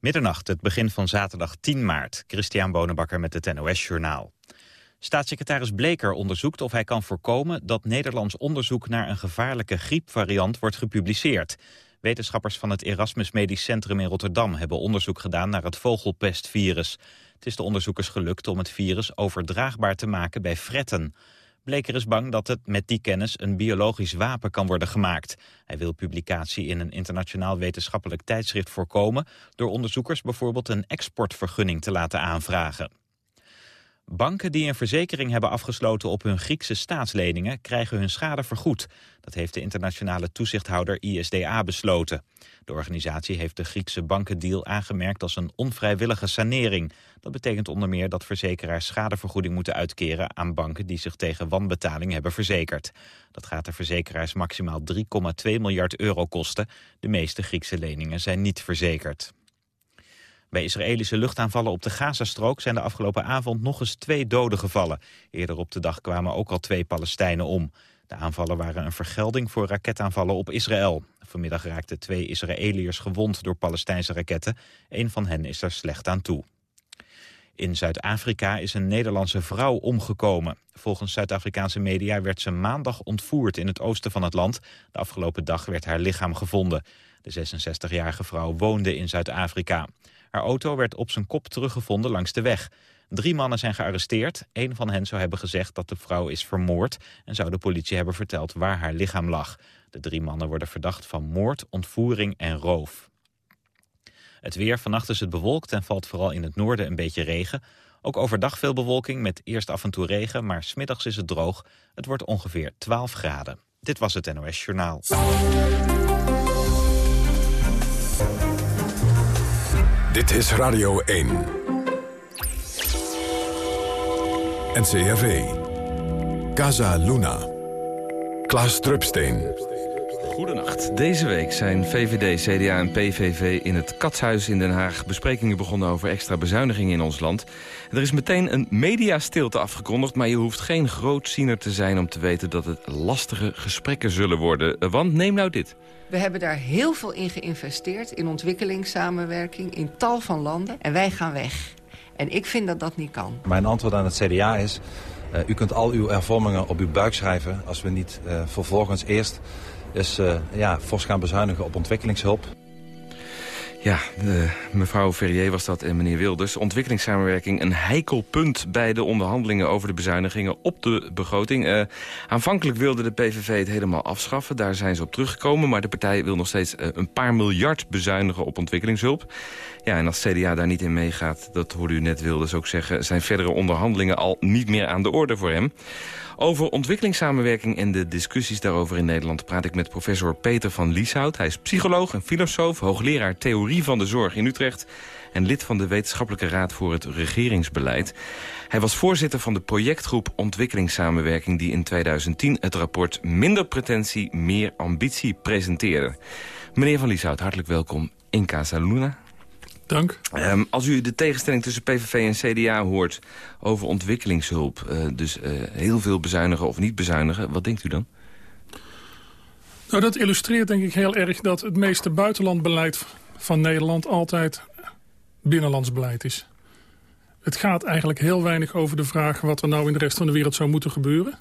Middernacht, het begin van zaterdag 10 maart. Christian Bonenbakker met het NOS Journaal. Staatssecretaris Bleker onderzoekt of hij kan voorkomen... dat Nederlands onderzoek naar een gevaarlijke griepvariant wordt gepubliceerd. Wetenschappers van het Erasmus Medisch Centrum in Rotterdam... hebben onderzoek gedaan naar het vogelpestvirus. Het is de onderzoekers gelukt om het virus overdraagbaar te maken bij fretten. Bleker is bang dat het met die kennis een biologisch wapen kan worden gemaakt. Hij wil publicatie in een internationaal wetenschappelijk tijdschrift voorkomen... door onderzoekers bijvoorbeeld een exportvergunning te laten aanvragen. Banken die een verzekering hebben afgesloten op hun Griekse staatsleningen krijgen hun schade vergoed. Dat heeft de internationale toezichthouder ISDA besloten. De organisatie heeft de Griekse bankendeal aangemerkt als een onvrijwillige sanering. Dat betekent onder meer dat verzekeraars schadevergoeding moeten uitkeren aan banken die zich tegen wanbetaling hebben verzekerd. Dat gaat de verzekeraars maximaal 3,2 miljard euro kosten. De meeste Griekse leningen zijn niet verzekerd. Bij Israëlische luchtaanvallen op de Gazastrook zijn de afgelopen avond nog eens twee doden gevallen. Eerder op de dag kwamen ook al twee Palestijnen om. De aanvallen waren een vergelding voor raketaanvallen op Israël. Vanmiddag raakten twee Israëliërs gewond door Palestijnse raketten. Een van hen is er slecht aan toe. In Zuid-Afrika is een Nederlandse vrouw omgekomen. Volgens Zuid-Afrikaanse media werd ze maandag ontvoerd in het oosten van het land. De afgelopen dag werd haar lichaam gevonden. De 66-jarige vrouw woonde in Zuid-Afrika. Haar auto werd op zijn kop teruggevonden langs de weg. Drie mannen zijn gearresteerd. Een van hen zou hebben gezegd dat de vrouw is vermoord... en zou de politie hebben verteld waar haar lichaam lag. De drie mannen worden verdacht van moord, ontvoering en roof. Het weer, vannacht is het bewolkt en valt vooral in het noorden een beetje regen. Ook overdag veel bewolking met eerst af en toe regen, maar smiddags is het droog. Het wordt ongeveer 12 graden. Dit was het NOS Journaal. Dit is Radio 1. NCRV. Casa Luna. Klaas Drupsteen. Goedenacht. Deze week zijn VVD, CDA en PVV in het Katshuis in Den Haag... besprekingen begonnen over extra bezuinigingen in ons land. Er is meteen een mediastilte afgekondigd... maar je hoeft geen grootziener te zijn om te weten dat het lastige gesprekken zullen worden. Want neem nou dit. We hebben daar heel veel in geïnvesteerd, in ontwikkelingssamenwerking, in tal van landen. En wij gaan weg. En ik vind dat dat niet kan. Mijn antwoord aan het CDA is, uh, u kunt al uw hervormingen op uw buik schrijven... als we niet uh, vervolgens eerst eens uh, ja, fors gaan bezuinigen op ontwikkelingshulp. Ja, de, mevrouw Ferrier was dat en meneer Wilders. Ontwikkelingssamenwerking een heikel punt bij de onderhandelingen over de bezuinigingen op de begroting. Uh, aanvankelijk wilde de PVV het helemaal afschaffen. Daar zijn ze op teruggekomen. Maar de partij wil nog steeds uh, een paar miljard bezuinigen op ontwikkelingshulp. Ja, en als CDA daar niet in meegaat, dat hoorde u net Wilders ook zeggen... zijn verdere onderhandelingen al niet meer aan de orde voor hem. Over ontwikkelingssamenwerking en de discussies daarover in Nederland... praat ik met professor Peter van Lieshout. Hij is psycholoog en filosoof, hoogleraar theorie van de zorg in Utrecht... en lid van de Wetenschappelijke Raad voor het Regeringsbeleid. Hij was voorzitter van de projectgroep Ontwikkelingssamenwerking... die in 2010 het rapport Minder pretentie, meer ambitie presenteerde. Meneer van Lieshout, hartelijk welkom in Casa Luna. Dank. Um, als u de tegenstelling tussen PVV en CDA hoort over ontwikkelingshulp... Uh, dus uh, heel veel bezuinigen of niet bezuinigen, wat denkt u dan? Nou, dat illustreert denk ik heel erg dat het meeste buitenlandbeleid van Nederland altijd binnenlands beleid is. Het gaat eigenlijk heel weinig over de vraag wat er nou in de rest van de wereld zou moeten gebeuren.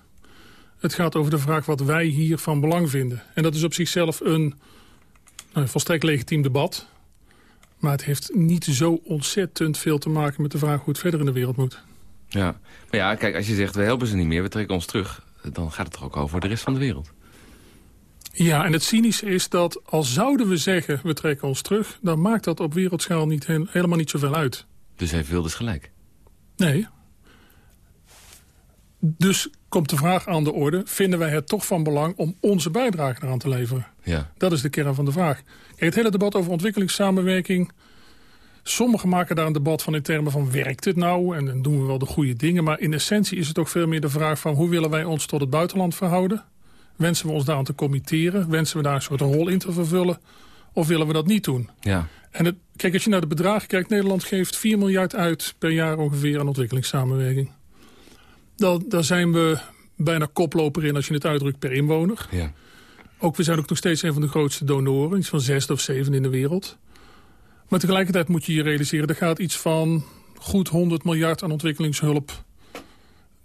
Het gaat over de vraag wat wij hier van belang vinden. En dat is op zichzelf een nou, volstrekt legitiem debat. Maar het heeft niet zo ontzettend veel te maken met de vraag hoe het verder in de wereld moet. Ja, maar ja, kijk, als je zegt we helpen ze niet meer, we trekken ons terug... dan gaat het er ook over de rest van de wereld. Ja, en het cynische is dat als zouden we zeggen we trekken ons terug... dan maakt dat op wereldschaal niet, helemaal niet zoveel uit. Dus heeft Wilders gelijk? Nee. Dus komt de vraag aan de orde... vinden wij het toch van belang om onze bijdrage eraan te leveren? Ja. Dat is de kern van de vraag. Kijk, het hele debat over ontwikkelingssamenwerking... Sommigen maken daar een debat van in termen van werkt het nou? En dan doen we wel de goede dingen. Maar in essentie is het ook veel meer de vraag van... hoe willen wij ons tot het buitenland verhouden? Wensen we ons daaraan te committeren? Wensen we daar een soort rol in te vervullen? Of willen we dat niet doen? Ja. En het, kijk, als je naar de bedragen kijkt... Nederland geeft 4 miljard uit per jaar ongeveer aan ontwikkelingssamenwerking. Dan, daar zijn we bijna koploper in als je het uitdrukt per inwoner. Ja. Ook, we zijn ook nog steeds een van de grootste donoren. Iets van zesde of zevende in de wereld. Maar tegelijkertijd moet je je realiseren... er gaat iets van goed 100 miljard aan ontwikkelingshulp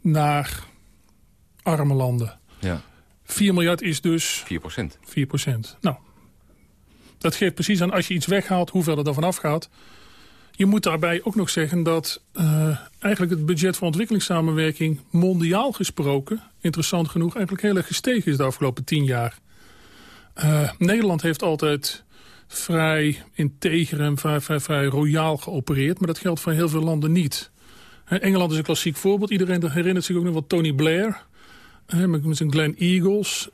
naar arme landen. Ja. 4 miljard is dus 4 procent. 4 procent. Nou, dat geeft precies aan als je iets weghaalt hoeveel er dan vanaf gaat. Je moet daarbij ook nog zeggen dat uh, eigenlijk het budget voor ontwikkelingssamenwerking mondiaal gesproken, interessant genoeg, eigenlijk heel erg gestegen is de afgelopen tien jaar. Uh, Nederland heeft altijd vrij integer en vrij, vrij, vrij royaal geopereerd, maar dat geldt voor heel veel landen niet. Engeland is een klassiek voorbeeld. Iedereen herinnert zich ook nog wel Tony Blair. Met zijn Glen Eagles.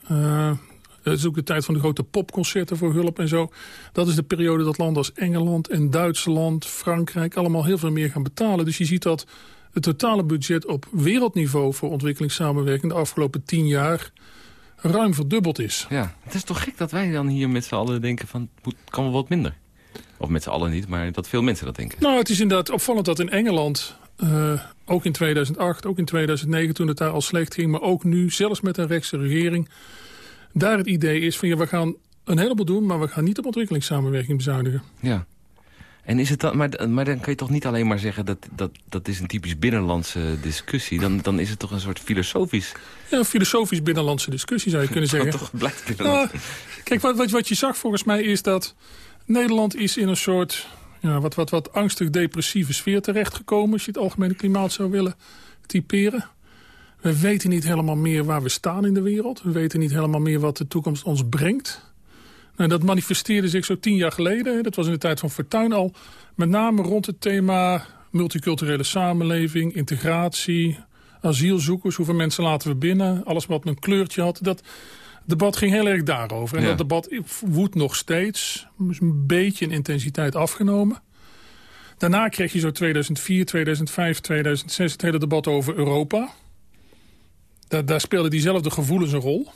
Uh, het is ook de tijd van de grote popconcerten voor hulp en zo. Dat is de periode dat landen als Engeland en Duitsland, Frankrijk... allemaal heel veel meer gaan betalen. Dus je ziet dat het totale budget op wereldniveau... voor ontwikkelingssamenwerking de afgelopen tien jaar ruim verdubbeld is. Ja, het is toch gek dat wij dan hier met z'n allen denken van... het kan wel wat minder. Of met z'n allen niet, maar dat veel mensen dat denken. Nou, het is inderdaad opvallend dat in Engeland... Uh, ook in 2008, ook in 2009 toen het daar al slecht ging... maar ook nu, zelfs met een rechtse regering daar het idee is van ja, we gaan een heleboel doen... maar we gaan niet op ontwikkelingssamenwerking bezuinigen. Ja. En is het dan, maar, maar dan kan je toch niet alleen maar zeggen... dat, dat, dat is een typisch binnenlandse discussie. Dan, dan is het toch een soort filosofisch... Ja, filosofisch binnenlandse discussie zou je kunnen zeggen. toch blijft nou, Kijk, wat, wat, wat je zag volgens mij is dat... Nederland is in een soort ja, wat, wat, wat angstig depressieve sfeer terechtgekomen... als je het algemene klimaat zou willen typeren. We weten niet helemaal meer waar we staan in de wereld. We weten niet helemaal meer wat de toekomst ons brengt. Nou, dat manifesteerde zich zo tien jaar geleden. Dat was in de tijd van Fortuyn al. Met name rond het thema multiculturele samenleving, integratie, asielzoekers. Hoeveel mensen laten we binnen? Alles wat een kleurtje had. Dat debat ging heel erg daarover. En dat debat woedt nog steeds. Is een beetje in intensiteit afgenomen. Daarna kreeg je zo 2004, 2005, 2006 het hele debat over Europa. Daar, daar speelden diezelfde gevoelens een rol.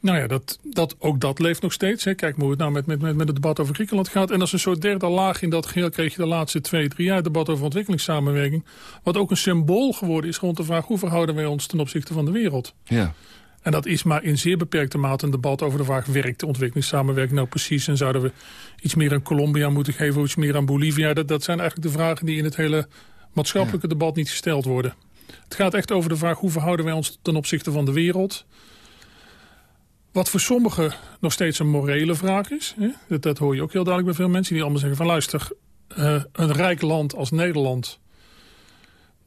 Nou ja, dat, dat, ook dat leeft nog steeds. Hè. Kijk hoe het nou met, met, met het debat over Griekenland gaat. En als een soort derde laag in dat geheel kreeg je de laatste twee, drie jaar... het debat over ontwikkelingssamenwerking. Wat ook een symbool geworden is rond de vraag... hoe verhouden wij ons ten opzichte van de wereld? Ja. En dat is maar in zeer beperkte mate een debat over de vraag... werkt de ontwikkelingssamenwerking nou precies? En zouden we iets meer aan Colombia moeten geven... of iets meer aan Bolivia? Dat, dat zijn eigenlijk de vragen die in het hele maatschappelijke debat niet gesteld worden. Het gaat echt over de vraag hoe verhouden wij ons ten opzichte van de wereld. Wat voor sommigen nog steeds een morele vraag is. Hè? Dat, dat, hoor je ook heel duidelijk bij veel mensen die allemaal zeggen van luister, uh, een rijk land als Nederland...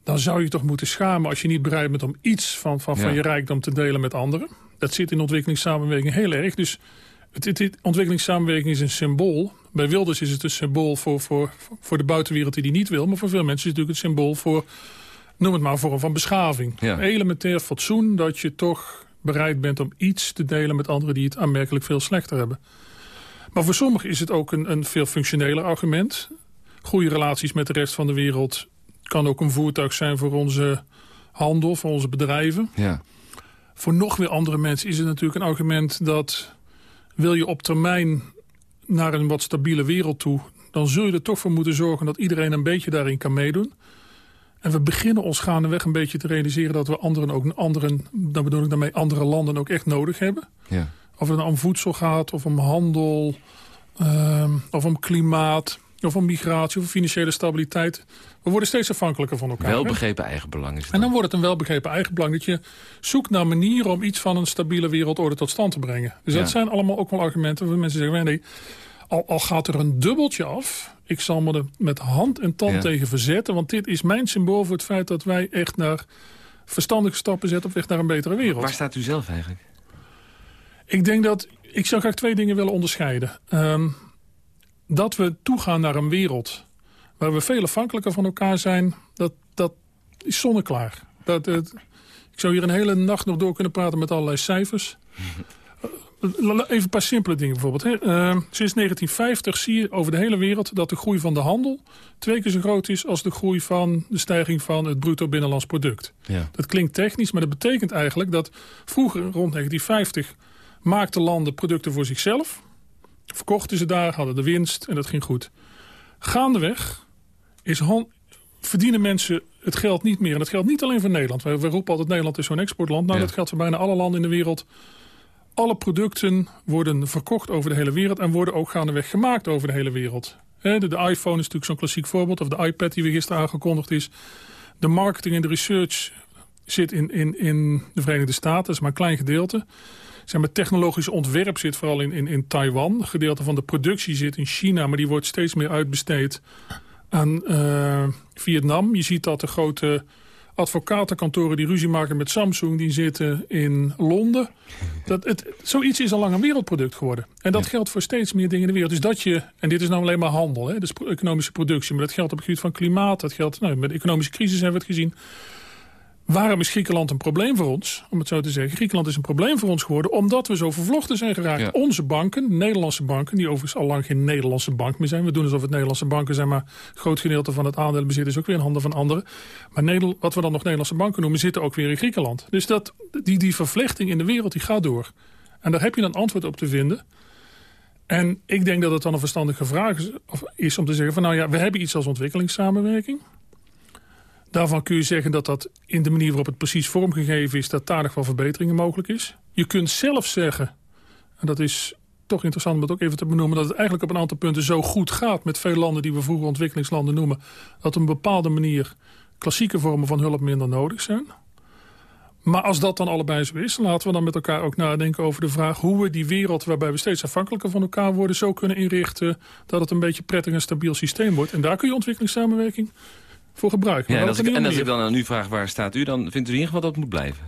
dan zou je toch moeten schamen als je niet bereid bent om iets van, van, van je rijkdom te delen met anderen. Dat zit in ontwikkelingssamenwerking heel erg. Dus het, het, ontwikkelingssamenwerking is een symbool. Bij Wilders is het een symbool voor, voor, voor de buitenwereld die die niet wil. Maar voor veel mensen is het natuurlijk een symbool voor noem het maar, een vorm van beschaving. Elementair fatsoen dat je toch bereid bent om iets te delen met anderen die het aanmerkelijk veel slechter hebben. Maar voor sommigen is het ook een, een veel functioneler argument. Goede relaties met de rest van de wereld kan ook een voertuig zijn voor onze handel, voor onze bedrijven. Ja. Voor nog weer andere mensen is het natuurlijk een argument dat... wil je op termijn naar een wat stabiele wereld toe... dan zul je er toch voor moeten zorgen dat iedereen een beetje daarin kan meedoen. En we beginnen ons gaandeweg een beetje te realiseren... dat we anderen ook anderen, dan bedoel ik daarmee andere landen ook echt nodig hebben. Ja. Of het nou om voedsel gaat, of om handel, uh, of om klimaat... of om migratie, of financiële stabiliteit. We worden steeds afhankelijker van elkaar. Welbegrepen eigenbelang is het En dan wordt het een welbegrepen eigenbelang... dat je zoekt naar manieren om iets van een stabiele wereldorde tot stand te brengen. Dus dat zijn allemaal ook wel argumenten waar mensen zeggen... nee, al, al gaat er een dubbeltje af ik zal me er met hand en tand tegen verzetten. Want dit is mijn symbool voor het feit dat wij echt naar verstandige stappen zetten... op weg naar een betere wereld. Waar staat u zelf eigenlijk? Ik denk dat... Ik zou graag twee dingen willen onderscheiden. Ehm, dat we toegaan naar een wereld waar we veel afhankelijker van elkaar zijn... dat, dat is zonneklaar. Dat, ik zou hier een hele nacht nog door kunnen praten met allerlei cijfers... Even een paar simpele dingen bijvoorbeeld. Hè. Uh, sinds 1950 zie je over de hele wereld dat de groei van de handel... twee keer zo groot is als de groei van de stijging van het bruto binnenlands product. Ja. Dat klinkt technisch, maar dat betekent eigenlijk dat vroeger rond 1950... maakten landen producten voor zichzelf. Verkochten ze daar, hadden de winst en dat ging goed. Gaandeweg is verdienen mensen het geld niet meer. En dat geldt niet alleen voor Nederland. We, we roepen altijd Nederland is zo'n exportland. Nou, dat geldt voor bijna alle landen in de wereld alle producten worden verkocht over de hele wereld... en worden ook gaandeweg gemaakt over de hele wereld. De, iPhone is natuurlijk zo'n klassiek voorbeeld. Of de iPad die weer gisteren aangekondigd is. De marketing en de research zit in, in, in de Verenigde Staten. Dat is maar een klein gedeelte. Maar, technologisch ontwerp zit vooral in, in, in Taiwan. Een gedeelte van de productie zit in China. Maar die wordt steeds meer uitbesteed aan uh, Vietnam. Je ziet dat de grote advocatenkantoren die ruzie maken met Samsung... die zitten in Londen. Dat het, zoiets is al lang een wereldproduct geworden. En dat geldt voor steeds meer dingen in de wereld. Dus dat je, en dit is nou alleen maar handel, hè, dus economische productie... maar dat geldt op het gebied van klimaat, dat geldt... Nou, met de economische crisis hebben we het gezien... Waarom is Griekenland een probleem voor ons? Om het zo te zeggen. Griekenland is een probleem voor ons geworden... omdat we zo vervlochten zijn geraakt. Onze banken, Nederlandse banken... die overigens al lang geen Nederlandse bank meer zijn. We doen alsof het Nederlandse banken zijn... maar een groot gedeelte van het aandelenbezit is ook weer in handen van anderen. Maar Nederland, wat we dan nog Nederlandse banken noemen... zitten ook weer in Griekenland. Dus dat, die, die vervlechting in de wereld die gaat door. En daar heb je een antwoord op te vinden... En ik denk dat het dan een verstandige vraag is om te zeggen... van nou ja, we hebben iets als ontwikkelingssamenwerking. Daarvan kun je zeggen dat dat in de manier waarop het precies vormgegeven is... dat daar nog wel verbeteringen mogelijk is. Je kunt zelf zeggen, en dat is toch interessant om dat ook even te benoemen... dat het eigenlijk op een aantal punten zo goed gaat met veel landen... die we vroeger ontwikkelingslanden noemen... dat op een bepaalde manier klassieke vormen van hulp minder nodig zijn. Maar als dat dan allebei zo is, laten we dan met elkaar ook nadenken over de vraag... hoe we die wereld waarbij we steeds afhankelijker van elkaar worden... zo kunnen inrichten dat het een beetje prettig en stabiel systeem wordt. En daar kun je ontwikkelingssamenwerking voor gebruiken. Ja, en als, ik, en als ik dan aan u vraag waar staat u, dan vindt u in ieder geval dat het moet blijven?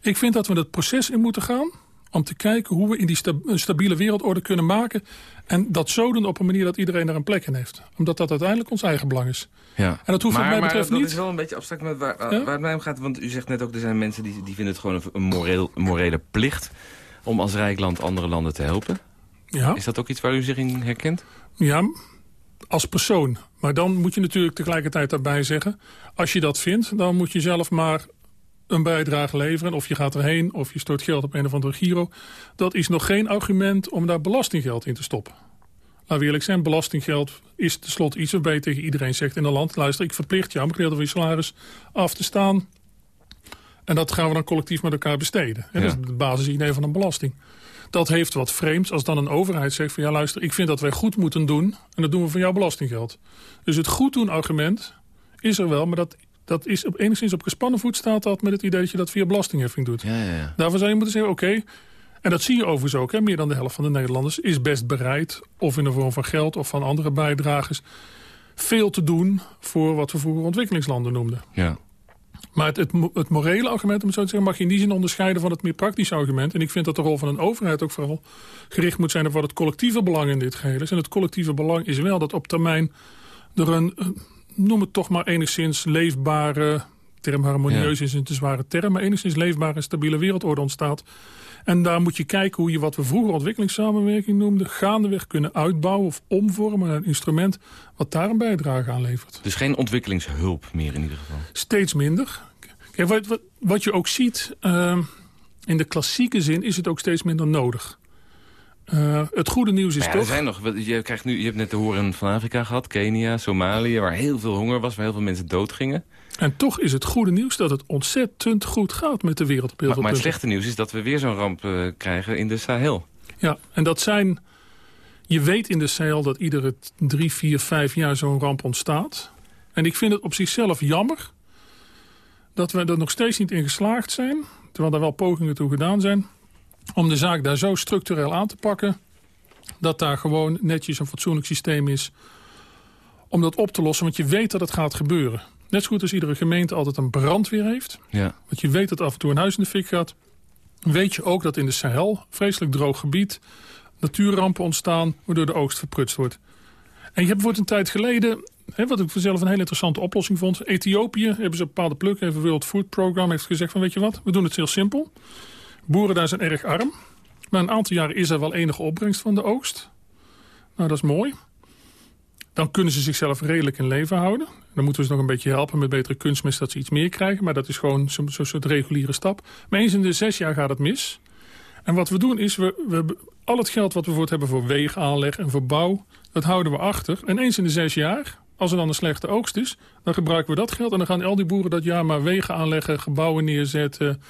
Ik vind dat we het proces in moeten gaan om te kijken hoe we in die stabiele wereldorde kunnen maken. En dat zo doen op een manier dat iedereen daar een plek in heeft. Omdat dat uiteindelijk ons eigen belang is. Ja. En dat hoeft maar, wat mij betreft niet. niet. dat is wel een beetje abstract met waar, waar het mij om gaat. Want u zegt net ook, er zijn mensen die, die vinden het gewoon een, moreel, morele plicht... om als rijk land andere landen te helpen. Ja. Is dat ook iets waar u zich in herkent? Ja, als persoon. Maar dan moet je natuurlijk tegelijkertijd daarbij zeggen... als je dat vindt, dan moet je zelf maar een bijdrage leveren. Of je gaat erheen, of je stort geld op een of andere giro. Dat is nog geen argument om daar belastinggeld in te stoppen. Laten we eerlijk zijn, belastinggeld is tenslotte iets waarbij je tegen iedereen zegt in een land... luister, ik verplicht jou een gedeelte van je salaris af te staan... en dat gaan we dan collectief met elkaar besteden. En Dat is het basisidee van een belasting. Dat heeft wat vreemds als dan een overheid zegt van... ja luister, ik vind dat wij goed moeten doen en dat doen we van jouw belastinggeld. Dus het goed doen argument is er wel, maar dat, dat is op, enigszins op gespannen voet staat dat... met het idee dat je dat via belastingheffing doet. Ja, ja, ja. Daarvoor zou je moeten zeggen, oké... En dat zie je overigens ook. Hè. Meer dan de helft van de Nederlanders is best bereid... of in de vorm van geld of van andere bijdragers... veel te doen voor wat we vroeger ontwikkelingslanden noemden. Ja. Maar het, het, morele argument, om zo te zeggen, mag je in die zin onderscheiden van het meer praktische argument. En ik vind dat de rol van een overheid ook vooral gericht moet zijn op wat het collectieve belang in dit geheel is. En het collectieve belang is wel dat op termijn er een, noem het toch maar enigszins leefbare, term harmonieus is een te zware term, maar enigszins leefbare en stabiele wereldorde ontstaat. En daar moet je kijken hoe je wat we vroeger ontwikkelingssamenwerking noemden... gaandeweg kunnen uitbouwen of omvormen naar een instrument... wat daar een bijdrage aan levert. Dus geen ontwikkelingshulp meer in ieder geval? Steeds minder. Kijk, wat, wat, wat je ook ziet, uh, in de klassieke zin is het ook steeds minder nodig. Uh, het goede nieuws is ja, toch... Er zijn nog, je, krijgt nu, je hebt net de horen van Afrika gehad, Kenia, Somalië... waar heel veel honger was, waar heel veel mensen doodgingen. En toch is het goede nieuws dat het ontzettend goed gaat met de wereld. Op heel maar, maar het slechte nieuws is dat we weer zo'n ramp uh, krijgen in de Sahel. Ja, en dat zijn... Je weet in de Sahel dat iedere drie, vier, vijf jaar zo'n ramp ontstaat. En ik vind het op zichzelf jammer dat we er nog steeds niet in geslaagd zijn... terwijl er wel pogingen toe gedaan zijn... om de zaak daar zo structureel aan te pakken... dat daar gewoon netjes een fatsoenlijk systeem is om dat op te lossen. Want je weet dat het gaat gebeuren. Net zo goed als iedere gemeente altijd een brandweer heeft. Ja. Want je weet dat af en toe een huis in de fik gaat. Weet je ook dat in de Sahel, vreselijk droog gebied... natuurrampen ontstaan, waardoor de oogst verprutst wordt. En je hebt bijvoorbeeld een tijd geleden... Hè, wat ik vanzelf een hele interessante oplossing vond... Ethiopië hebben ze een bepaalde pluk, even World Food Program... heeft gezegd van weet je wat, we doen het heel simpel. Boeren daar zijn erg arm. Maar een aantal jaren is er wel enige opbrengst van de oogst. Nou, dat is mooi. Dan kunnen ze zichzelf redelijk in leven houden. Dan moeten we ze nog een beetje helpen met betere kunstmest dat ze iets meer krijgen. Maar dat is gewoon zo'n zo soort reguliere stap. Maar eens in de zes jaar gaat het mis. En wat we doen is, we, we, al het geld wat we voor het hebben voor wegenaanleg en voor bouw... dat houden we achter. En eens in de zes jaar, als er dan een slechte oogst is... dan gebruiken we dat geld en dan gaan al die boeren dat jaar maar wegen aanleggen... gebouwen neerzetten,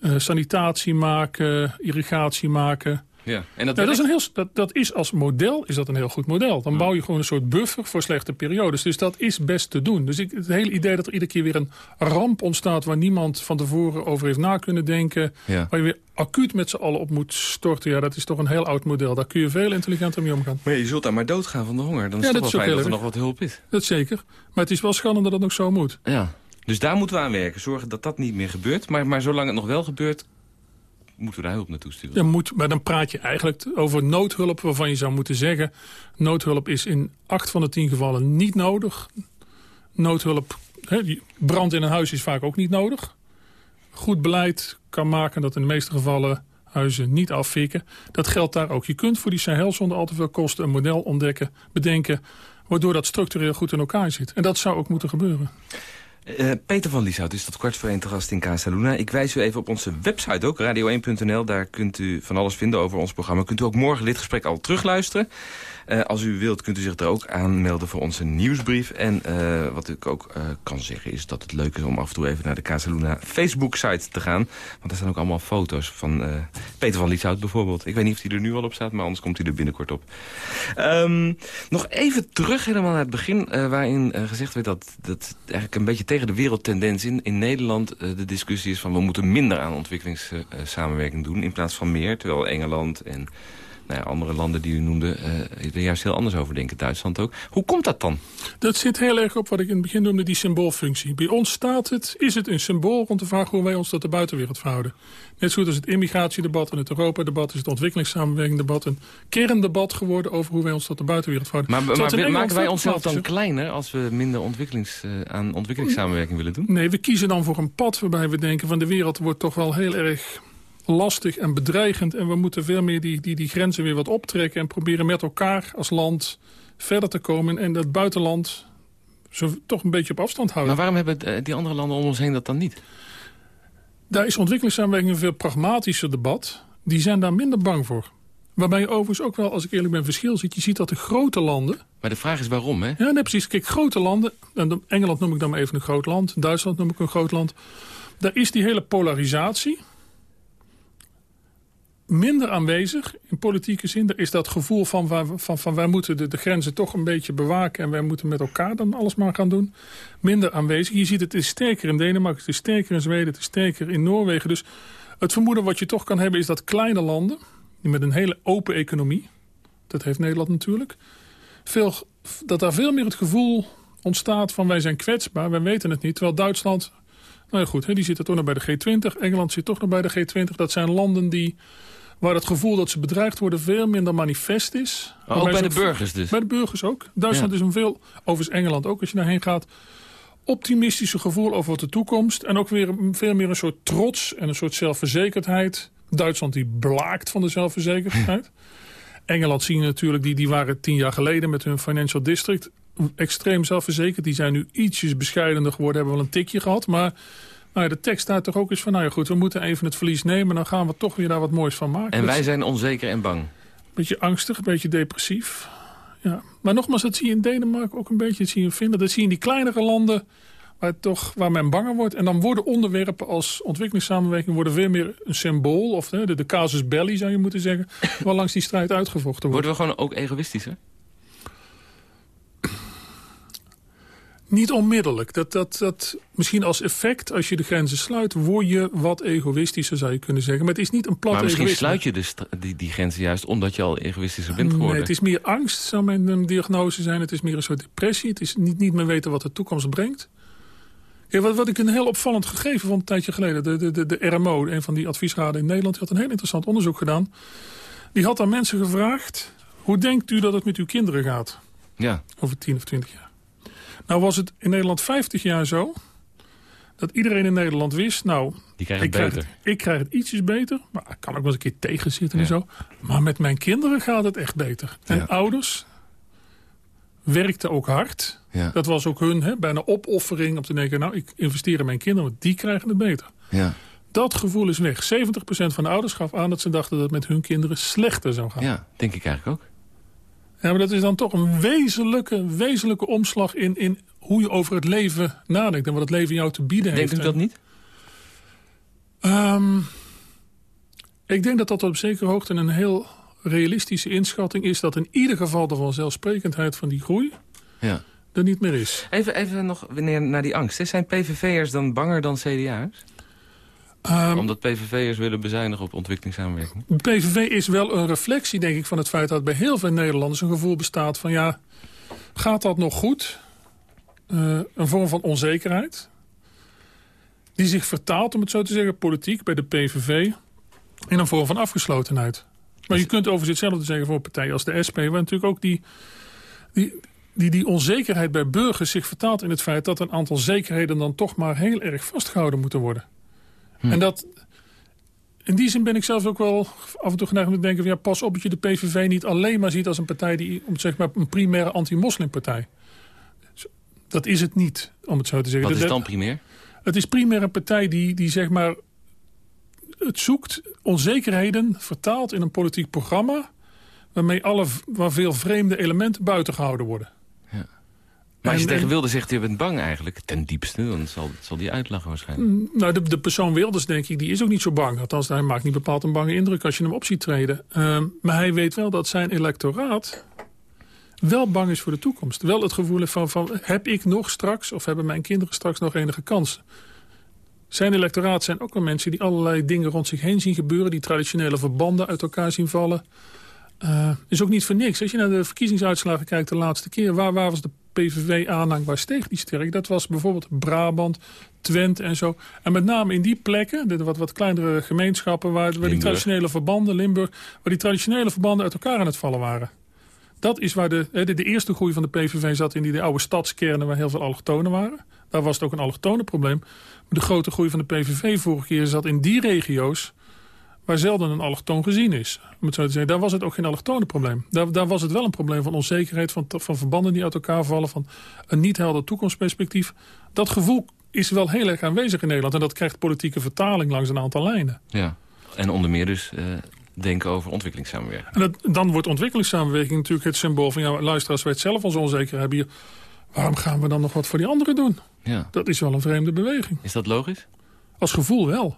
uh, sanitatie maken, irrigatie maken... Ja. En dat, Ja, dat, is een heel, dat, dat is als model is dat een heel goed model. Dan bouw je gewoon een soort buffer voor slechte periodes. Dus dat is best te doen. Dus ik, het hele idee dat er iedere keer weer een ramp ontstaat... waar niemand van tevoren over heeft na kunnen denken... Ja. waar je weer acuut met z'n allen op moet storten... ja, dat is toch een heel oud model. Daar kun je veel intelligenter mee omgaan. Maar je zult daar maar doodgaan van de honger. Dan is Ja, het toch wel fijn dat er nog wat hulp is. Dat zeker. Maar het is wel schande dat het nog zo moet. Ja. Dus daar moeten we aan werken. Zorgen dat dat niet meer gebeurt. Maar, maar zolang het nog wel gebeurt, moeten we daar hulp naartoe sturen. Je moet, maar dan praat je eigenlijk over noodhulp waarvan je zou moeten zeggen... noodhulp is in acht van de tien gevallen niet nodig. Noodhulp, brand in een huis is vaak ook niet nodig. Goed beleid kan maken dat in de meeste gevallen huizen niet afvikken. Dat geldt daar ook. Je kunt voor die Sahel zonder al te veel kosten een model ontdekken, bedenken... waardoor dat structureel goed in elkaar zit. En dat zou ook moeten gebeuren. Eh, Peter van Lieshout is tot kwart voor één gast in Casa Luna. Ik wijs u even op onze website ook, radio1.nl. Daar kunt u van alles vinden over ons programma. Kunt u ook morgen dit gesprek al terugluisteren. Eh, als u wilt kunt u zich er ook aanmelden voor onze nieuwsbrief. En eh, wat ik ook eh, kan zeggen is dat het leuk is om af en toe even naar de Casa Luna Facebook-site te gaan. Want daar staan ook allemaal foto's van Peter van Lieshout bijvoorbeeld. Ik weet niet of hij er nu al op staat, maar anders komt hij er binnenkort op. Ehm, nog even terug helemaal naar het begin, waarin gezegd werd dat, dat eigenlijk een beetje tegen de wereldtendens in, in Nederland de discussie is van we moeten minder aan ontwikkelingssamenwerking doen in plaats van meer. Terwijl Engeland en nou ja, andere landen die u noemde eh, er juist heel anders over denken, Duitsland ook. Hoe komt dat dan? Dat zit heel erg op wat ik in het begin noemde, die symboolfunctie. Bij ons staat het, is het een symbool om te vragen hoe wij ons tot de buitenwereld verhouden. Net zo goed als het immigratiedebat en het Europa-debat is het ontwikkelingsamenwerkingdebat een kerndebat geworden over hoe wij ons tot de buitenwereld verhouden. Maar, maken wij onszelf dan kleiner als we minder ontwikkelings, eh, aan ontwikkelingssamenwerking willen doen? Nee, we kiezen dan voor een pad waarbij we denken van de wereld wordt toch wel heel erg lastig en bedreigend. En we moeten veel meer die, die, die grenzen weer wat optrekken en proberen met elkaar als land verder te komen. En dat buitenland zo toch een beetje op afstand houden. Maar waarom hebben eh, die andere landen om ons heen dat dan niet? Daar is ontwikkelingssamenwerking een veel pragmatischer debat. Die zijn daar minder bang voor. Waarbij je overigens ook wel, als ik eerlijk ben, verschil ziet. Je ziet dat de grote landen... Maar de vraag is waarom, hè? Ja, nee, precies. Kijk, grote landen... En Engeland noem ik dan maar even een groot land. Duitsland noem ik een groot land. Daar is die hele polarisatie minder aanwezig in politieke zin. Er is dat gevoel van, waar- van, van wij moeten de, de grenzen toch een beetje bewaken... en wij moeten met elkaar dan alles maar gaan doen. Minder aanwezig. Je ziet het is sterker in Denemarken, het is sterker in Zweden... het is sterker in Noorwegen. Dus het vermoeden wat je toch kan hebben is dat kleine landen... met een hele open economie... dat heeft Nederland natuurlijk... Veel, dat daar veel meer het gevoel ontstaat van wij zijn kwetsbaar, wij weten het niet. Terwijl Duitsland, nou ja goed, die zitten toch nog bij de G20. Engeland zit toch nog bij de G20. Dat zijn landen die, waar het gevoel dat ze bedreigd worden veel minder manifest is. Maar ook bij de burgers dus. Bij de burgers ook. Duitsland Ja. is een veel, overigens Engeland ook als je daarheen gaat, optimistische gevoel over wat de toekomst. En ook weer veel meer een soort trots en een soort zelfverzekerdheid. Duitsland die blaakt van de zelfverzekerdheid. Engeland zien natuurlijk, die, die waren tien jaar geleden met hun Financial District extreem zelfverzekerd. Die zijn nu ietsjes bescheidener geworden, hebben wel een tikje gehad. Maar nou ja, de tekst staat toch ook eens van, nou ja goed, we moeten even het verlies nemen. Dan gaan we toch weer daar wat moois van maken. En wij is zijn onzeker en bang. Een beetje angstig, een beetje depressief. Ja. Maar nogmaals, dat zie je in Denemarken ook een beetje, dat zie je in Finland. Dat zie je in die kleinere landen waar, toch, waar men banger wordt. En dan worden onderwerpen als ontwikkelingssamenwerking worden veel meer een symbool. Of de, de, de casus belli zou je moeten zeggen. Waar langs die strijd uitgevochten wordt. Worden we gewoon ook egoïstischer? Niet onmiddellijk. Dat, dat, dat, misschien als effect, als je de grenzen sluit, word je wat egoïstischer, zou je kunnen zeggen. Maar het is niet een plat Maar misschien egoïsme. sluit je die, die grenzen juist omdat je al egoïstischer bent geworden. Nee, het is meer angst, zou mijn diagnose zijn. Het is meer een soort depressie. Het is niet, niet meer weten wat de toekomst brengt. Kijk, wat, wat ik een heel opvallend gegeven vond een tijdje geleden. De, de, de, de RMO, een van die adviesraden in Nederland, die had een heel interessant onderzoek gedaan. Die had aan mensen gevraagd, hoe denkt u dat het met uw kinderen gaat? Ja, Over 10 of 20 jaar. Nou was het in Nederland 50 jaar zo... dat iedereen in Nederland wist... nou, die ik het krijg beter. het, ik krijg het ietsjes beter. Maar ik kan ook wel eens een keer tegenzitten en zo. Maar met mijn kinderen gaat het echt beter. En Ja. ouders werkten ook hard. Ja. Dat was ook hun hè, bijna opoffering om te denken... nou, ik investeer in mijn kinderen, want die krijgen het beter. Ja. Dat gevoel is weg. 70% van de ouders gaf aan dat ze dachten dat het met hun kinderen slechter zou gaan. ja, denk ik eigenlijk ook. Ja, maar dat is dan toch een wezenlijke, wezenlijke omslag in, in hoe je over het leven nadenkt. En wat het leven jou te bieden heeft. Denkt u dat niet? ehm, ik denk dat dat op zekere hoogte een heel realistische inschatting is... dat in ieder geval de vanzelfsprekendheid van die groei Ja. er niet meer is. Even, even nog wanneer, naar die angst. Zijn PVV'ers dan banger dan CDA's? Ehm, Omdat PVV'ers willen bezuinigen op ontwikkelingssamenwerking? PVV is wel een reflectie, denk ik, van het feit dat bij heel veel Nederlanders een gevoel bestaat van ja, gaat dat nog goed? Eh, een vorm van onzekerheid. Die zich vertaalt, om het zo te zeggen, politiek bij de PVV in een vorm van afgeslotenheid. Maar je kunt overigens hetzelfde zeggen voor partijen als de SP, waar natuurlijk ook die, die, die, die onzekerheid bij burgers zich vertaalt in het feit dat een aantal zekerheden dan toch maar heel erg vastgehouden moeten worden. En dat, in die zin ben ik zelf ook wel af en toe geneigd om te denken... Van, ja, pas op dat je de PVV niet alleen maar ziet als een partij... die om zeg maar, een primaire anti-moslimpartij. Dat is het niet, om het zo te zeggen. Wat is dan primair? Het is primair een partij die, die zeg maar... het zoekt onzekerheden vertaald in een politiek programma... waarmee alle, waar veel vreemde elementen buiten gehouden worden. Maar als je En- tegen en- Wilde zegt, je bent bang eigenlijk, ten diepste, dan zal, zal die uitlachen waarschijnlijk. Nou, de, de persoon Wilders, denk ik, die is ook niet zo bang. Althans, hij maakt niet bepaald een bange indruk als je hem op ziet treden. Ehm, maar hij weet wel dat zijn electoraat wel bang is voor de toekomst. Wel het gevoel van, van heb ik nog straks, of hebben mijn kinderen straks nog enige kans? Zijn electoraat zijn ook wel mensen die allerlei dingen rond zich heen zien gebeuren. Die traditionele verbanden uit elkaar zien vallen. Eh, is ook niet voor niks. Als je naar de verkiezingsuitslagen kijkt de laatste keer. Waar, waar was de PVV-aanhang? Waar steeg die sterk? Dat was bijvoorbeeld Brabant, Twente en zo. En met name in die plekken, de wat, wat kleinere gemeenschappen... Waar, waar die traditionele verbanden, Limburg... waar die traditionele verbanden uit elkaar aan het vallen waren. Dat is waar de, de, de eerste groei van de PVV zat in die de oude stadskernen... waar heel veel allochtonen waren. Daar was het ook een allochtonenprobleem. Maar de grote groei van de PVV vorige keer zat in die regio's waar zelden een allochtoon gezien is. Om het zo te zeggen. Daar was het ook geen allochtonenprobleem. Daar, daar was het wel een probleem van onzekerheid, van, van verbanden die uit elkaar vallen, van een niet helder toekomstperspectief. Dat gevoel is wel heel erg aanwezig in Nederland en dat krijgt politieke vertaling langs een aantal lijnen. Ja. En onder meer dus eh, denken over ontwikkelingssamenwerking. En dat, dan wordt ontwikkelingssamenwerking natuurlijk het symbool van... ja, luister, als wij het zelf ons onzeker hebben hier... waarom gaan we dan nog wat voor die anderen doen? Ja. Dat is wel een vreemde beweging. Is dat logisch? Als gevoel wel.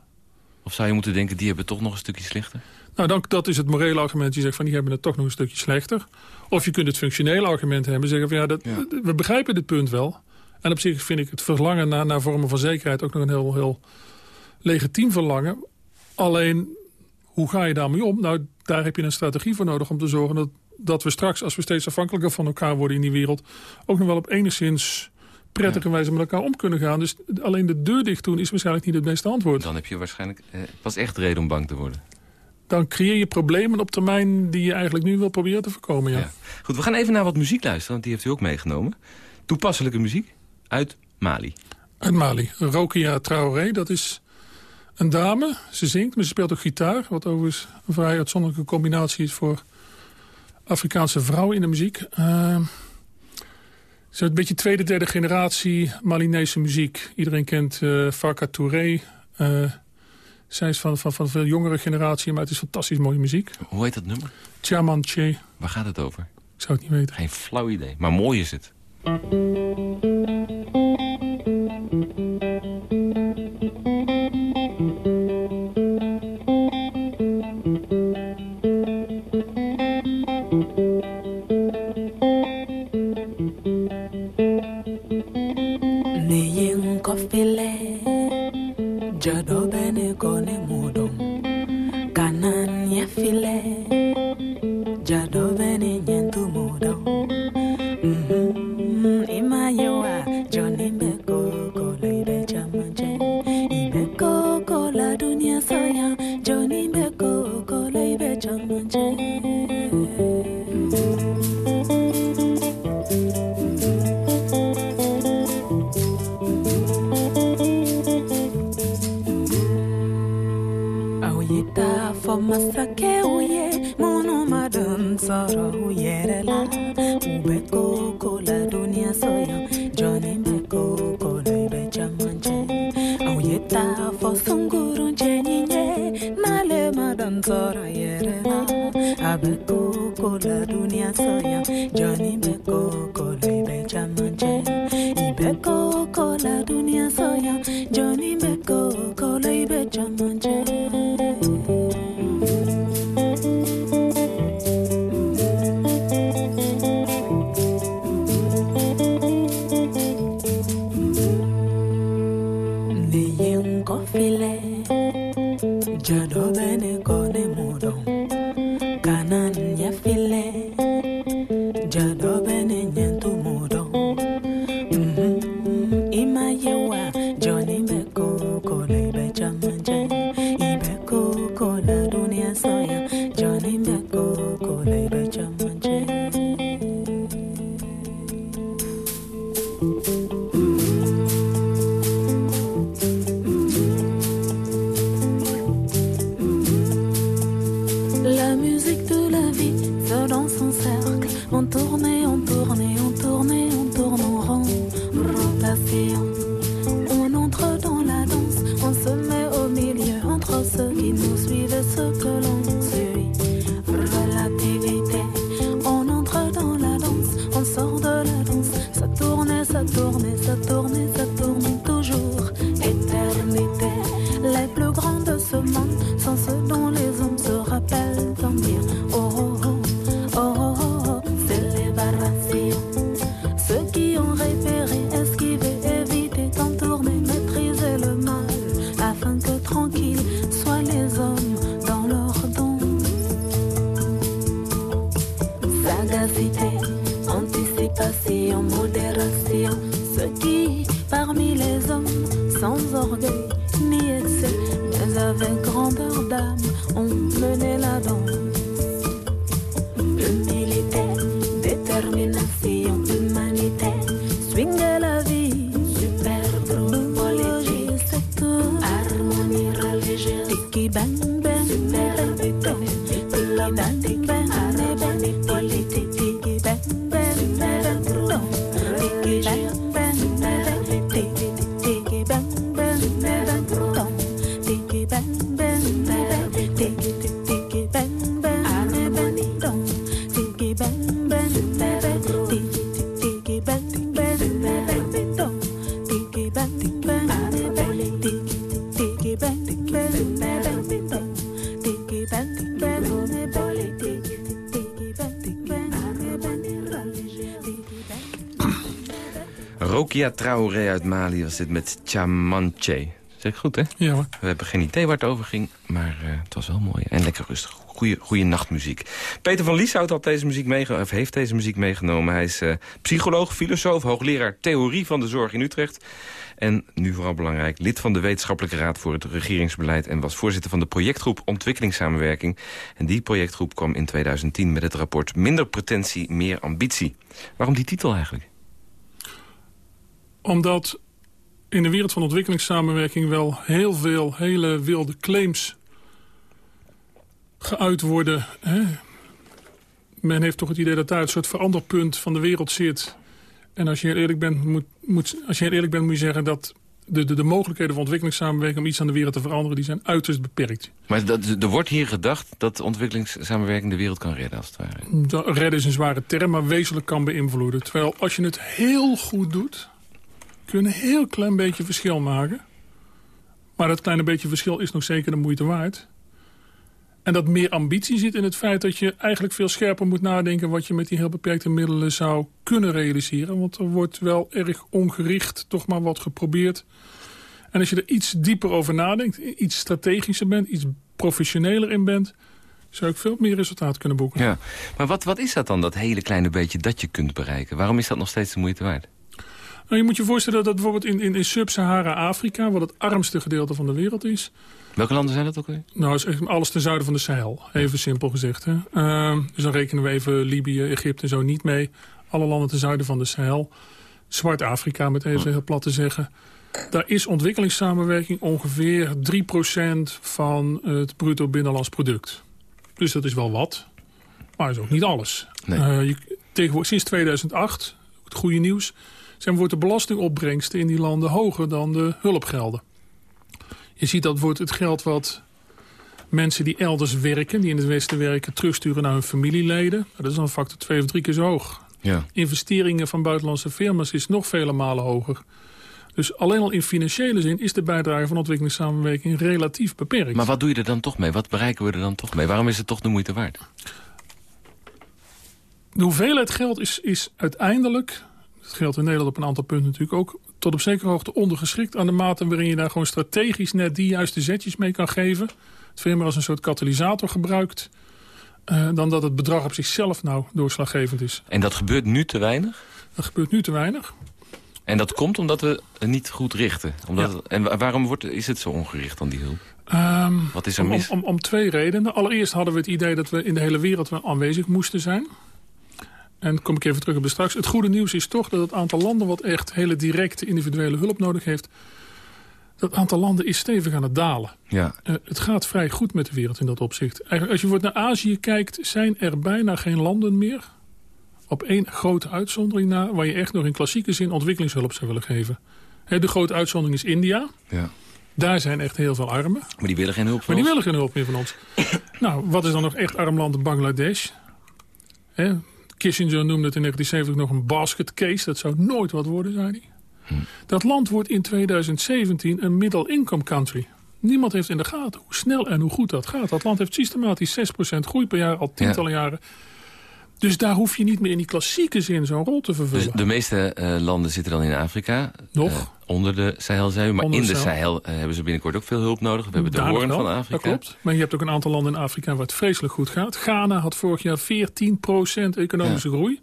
Of zou je moeten denken, die hebben toch nog een stukje slechter? Nou, dan, dat is het morele argument. Je zegt van die hebben het toch nog een stukje slechter. Of je kunt het functionele argument hebben. Zeggen van ja, dat, Ja. we begrijpen dit punt wel. En op zich vind ik het verlangen naar, naar vormen van zekerheid ook nog een heel, heel legitiem verlangen. Alleen, hoe ga je daarmee om? Nou, daar heb je een strategie voor nodig om te zorgen dat, dat we straks, als we steeds afhankelijker van elkaar worden in die wereld, ook nog wel op enigszins prettige wijze met elkaar om kunnen gaan. Dus alleen de deur dicht doen is waarschijnlijk niet het beste antwoord. Dan heb je waarschijnlijk eh, pas echt reden om bang te worden. Dan creëer je problemen op termijn die je eigenlijk nu wil proberen te voorkomen. Ja. Ja. Goed, we gaan even naar wat muziek luisteren, want die heeft u ook meegenomen. Toepasselijke muziek uit Mali. Uit Mali. Rokia Traoré, dat is een dame. Ze zingt, maar ze speelt ook gitaar. Wat overigens een vrij uitzonderlijke combinatie is voor Afrikaanse vrouwen in de muziek. Uh, is een beetje tweede, derde generatie Malinese muziek. Iedereen kent uh, Farka Touré. Uh, zij is van, van, van veel jongere generatie, maar het is fantastisch mooie muziek. Hoe heet dat nummer? Chaman Che. Waar gaat het over? Ik zou het niet weten. Geen flauw idee, maar mooi is het. Lita formasake uye munu madon soro uyerela Ubeko kola dunia soya Johnny beko kola ibe chamanje Auyeta for sunguru njenye Nale madon soro yerela Abeko kola dunia soya Rokia Traoré uit Mali was dit met Chamanche. Zeg goed, hè? Ja hoor. We hebben geen idee waar het over ging, maar uh, het was wel mooi. En lekker rustig. Goeie, goede nachtmuziek. Peter van Lieshout had deze muziek meegenomen, of heeft deze muziek meegenomen. Hij is uh, psycholoog, filosoof, hoogleraar theorie van de zorg in Utrecht. En nu vooral belangrijk, lid van de Wetenschappelijke Raad voor het Regeringsbeleid... en was voorzitter van de projectgroep Ontwikkelingssamenwerking. En die projectgroep kwam in 2010 met het rapport Minder pretentie, meer ambitie. Waarom die titel eigenlijk? Omdat in de wereld van ontwikkelingssamenwerking wel heel veel hele wilde claims geuit worden. Hè? Men heeft toch het idee dat daar een soort veranderpunt van de wereld zit. En als je heel eerlijk bent, moet, moet, als je heel eerlijk bent moet je zeggen dat de, de, de mogelijkheden van ontwikkelingssamenwerking om iets aan de wereld te veranderen, die zijn uiterst beperkt. Maar dat, er wordt hier gedacht dat ontwikkelingssamenwerking de wereld kan redden, als het ware. Dat, redden is een zware term, maar wezenlijk kan beïnvloeden. Terwijl als je het heel goed doet, kun je een heel klein beetje verschil maken. Maar dat kleine beetje verschil is nog zeker de moeite waard. En dat meer ambitie zit in het feit dat je eigenlijk veel scherper moet nadenken... wat je met die heel beperkte middelen zou kunnen realiseren. Want er wordt wel erg ongericht toch maar wat geprobeerd. En als je er iets dieper over nadenkt, iets strategischer bent... iets professioneler in bent, zou ik veel meer resultaat kunnen boeken. Ja. Maar wat, wat is dat dan, dat hele kleine beetje dat je kunt bereiken? Waarom is dat nog steeds de moeite waard? Nou, je moet je voorstellen dat bijvoorbeeld in, in, in Sub-Sahara-Afrika... wat het armste gedeelte van de wereld is... Welke landen zijn dat ook weer? Nou, is alles ten zuiden van de Sahel, even simpel gezegd. Hè? Uh, dus dan rekenen we even Libië, Egypte en zo niet mee. Alle landen ten zuiden van de Sahel. Zwart-Afrika, met even heel plat te zeggen. Daar is ontwikkelingssamenwerking ongeveer 3% van het bruto binnenlands product. Dus dat is wel wat, maar is ook niet alles. Nee. Uh, je, tegenwoordig, sinds 2008, het goede nieuws zijn wordt de belastingopbrengsten in die landen hoger dan de hulpgelden. Je ziet dat wordt het geld wat mensen die elders werken, die in het Westen werken, terugsturen naar hun familieleden. Dat is dan een factor twee of drie keer zo hoog. Ja. Investeringen van buitenlandse firma's is nog vele malen hoger. Dus alleen al in financiële zin is de bijdrage van ontwikkelingssamenwerking relatief beperkt. Maar wat doe je er dan toch mee? Wat bereiken we er dan toch mee? Waarom is het toch de moeite waard? De hoeveelheid geld is, is uiteindelijk dat geldt in Nederland op een aantal punten natuurlijk ook... tot op zekere hoogte ondergeschikt aan de mate waarin je daar gewoon strategisch net die juiste zetjes mee kan geven... het veel meer als een soort katalysator gebruikt... Uh, dan dat het bedrag op zichzelf nou doorslaggevend is. En dat gebeurt nu te weinig? Dat gebeurt nu te weinig. En dat komt omdat we het niet goed richten? Omdat ja. en waarom wordt, is het zo ongericht dan die hulp? Um, Wat is er mis? Om, om, om, twee redenen. Allereerst hadden we het idee dat we in de hele wereld aanwezig moesten zijn. En dan kom ik even terug op de straks. Het goede nieuws is toch dat het aantal landen... wat echt hele directe individuele hulp nodig heeft... dat aantal landen is stevig aan het dalen. Ja. Uh, het gaat vrij goed met de wereld in dat opzicht. Eigenlijk, als je wordt naar Azië kijkt... zijn er bijna geen landen meer... op één grote uitzondering na... waar je echt nog in klassieke zin ontwikkelingshulp zou willen geven. He, de grote uitzondering is India... Ja. Daar zijn echt heel veel armen. Maar die willen geen hulp van Maar die ons? willen geen hulp meer van ons. nou, wat is dan nog echt arm land? Bangladesh. Hè? Kissinger noemde het in 1970 nog een basket case. Dat zou nooit wat worden, zei hij. Hm. Dat land wordt in 2017 een middle income country. Niemand heeft in de gaten hoe snel en hoe goed dat gaat. Dat land heeft systematisch 6% groei per jaar, al tientallen ja. jaren. Dus daar hoef je niet meer in die klassieke zin zo'n rol te vervullen. Dus de meeste uh, landen zitten dan in Afrika. Nog? Uh, onder de Sahelzee. Maar onder in de Sahel. Sahel uh, hebben ze binnenkort ook veel hulp nodig. We hebben de hoorn van Afrika. Dat klopt. Maar je hebt ook een aantal landen in Afrika waar het vreselijk goed gaat. Ghana had vorig jaar 14% economische ja. groei.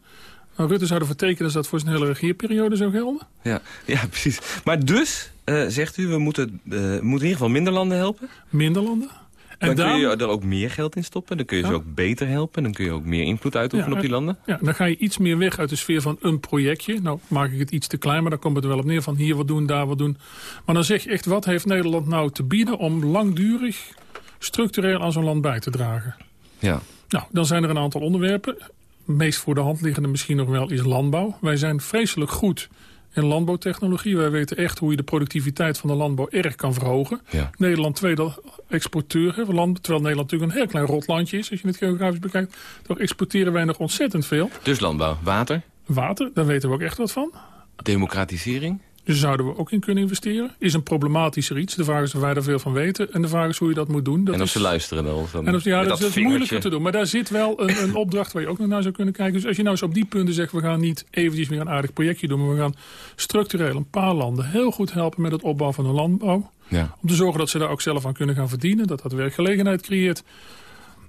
Nou, Rutte zou ervoor tekenen dat dat voor zijn hele regeerperiode zou gelden. Ja, ja precies. Maar dus, zegt u, we moeten, moeten in ieder geval minder landen helpen? Minder landen. En dan kun je er ook meer geld in stoppen. Dan kun je ja. ze ook beter helpen. Dan kun je ook meer invloed uitoefenen ja, op die landen. Ja, dan ga je iets meer weg uit de sfeer van een projectje. Nou maak ik het iets te klein, maar dan komt het er wel op neer van hier wat doen, daar wat doen. Maar dan zeg je echt, wat heeft Nederland nou te bieden om langdurig structureel aan zo'n land bij te dragen? Ja. Nou, dan zijn er een aantal onderwerpen. Meest voor de hand liggende misschien nog wel is landbouw. Wij zijn vreselijk goed in landbouwtechnologie. Wij weten echt hoe je de productiviteit van de landbouw erg kan verhogen. Ja. Nederland tweede exporteur van land, terwijl Nederland natuurlijk een heel klein rotlandje is, als je het geografisch bekijkt. Toch exporteren wij nog ontzettend veel. Dus landbouw, water? Water, daar weten we ook echt wat van. Democratisering? Dus zouden we ook in kunnen investeren. Is een problematischer iets. De vraag is of wij daar veel van weten. En de vraag is hoe je dat moet doen. Dat en of is... ze luisteren dan. dan en of, ja, dat, dat is moeilijker te doen. Maar daar zit wel een, een opdracht waar je ook nog naar zou kunnen kijken. Dus als je nou eens op die punten zegt... we gaan niet eventjes weer een aardig projectje doen... maar we gaan structureel een paar landen heel goed helpen... met het opbouwen van hun landbouw. Ja. Om te zorgen dat ze daar ook zelf aan kunnen gaan verdienen. Dat dat werkgelegenheid creëert.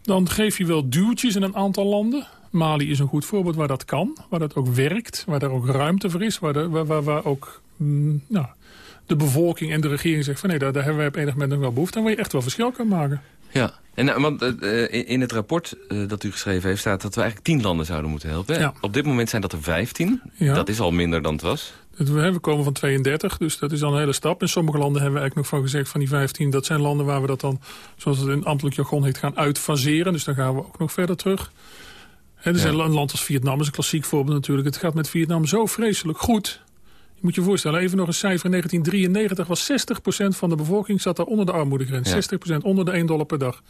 Dan geef je wel duwtjes in een aantal landen. Mali is een goed voorbeeld waar dat kan. Waar dat ook werkt. Waar daar ook ruimte voor is. Waar, de, waar, waar, waar ook... Mm, nou, de bevolking en de regering zegt van nee, daar, daar hebben wij op enig moment nog wel behoefte aan, waar je echt wel verschil kan maken. Ja, en want uh, in het rapport uh, dat u geschreven heeft staat dat we eigenlijk tien landen zouden moeten helpen. Ja. Op dit moment zijn dat er vijftien. Ja. Dat is al minder dan het was. We komen van 32, dus dat is dan een hele stap. In sommige landen hebben we eigenlijk nog van gezegd van die 15... dat zijn landen waar we dat dan, zoals het in ambtelijk jargon heet, gaan uitfaseren. Dus dan gaan we ook nog verder terug. Er ja. een land als Vietnam is een klassiek voorbeeld natuurlijk. Het gaat met Vietnam zo vreselijk goed... Je moet je voorstellen, even nog een cijfer. In 1993 was 60% van de bevolking zat daar onder de armoedegrens. Ja. 60% onder de 1 dollar per dag.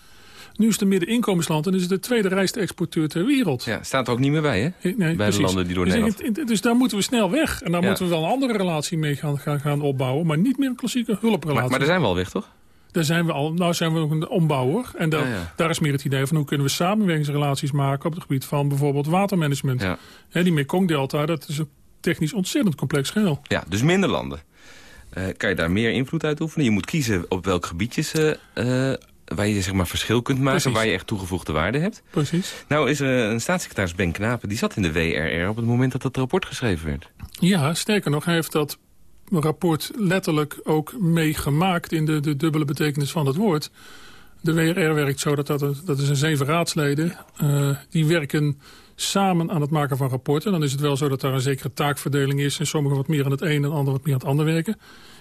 Nu is het een middeninkomensland en is het de tweede rijkste exporteur ter wereld. Ja, staat er ook niet meer bij, hè? Nee, bij precies. de landen die door dus, Nederland... dus daar moeten we snel weg. En daar Ja. moeten we wel een andere relatie mee gaan, gaan, gaan opbouwen. Maar niet meer een klassieke hulprelatie. Maar, maar daar zijn we al weg, toch? Daar zijn we al, nou zijn we ook een ombouwer. En daar, Ja, ja. daar is meer het idee van hoe kunnen we samenwerkingsrelaties maken... op het gebied van bijvoorbeeld watermanagement. Ja. Die Mekong-delta, dat is een technisch ontzettend complex geheel. Ja, dus minder landen. Eh, kan je daar meer invloed uit oefenen? Je moet kiezen op welk gebiedjes eh, waar je zeg maar, verschil kunt maken... Precies. waar je echt toegevoegde waarde hebt. Precies. Nou is er een staatssecretaris Ben Knapen... die zat in de WRR op het moment dat dat rapport geschreven werd. Ja, sterker nog, hij heeft dat rapport letterlijk ook meegemaakt... in de, de dubbele betekenis van het woord. De WRR werkt zo dat dat, dat is een zeven raadsleden. eh, die werken samen aan het maken van rapporten. Dan is het wel zo dat daar een zekere taakverdeling is... en sommigen wat meer aan het een en anderen wat meer aan het ander werken.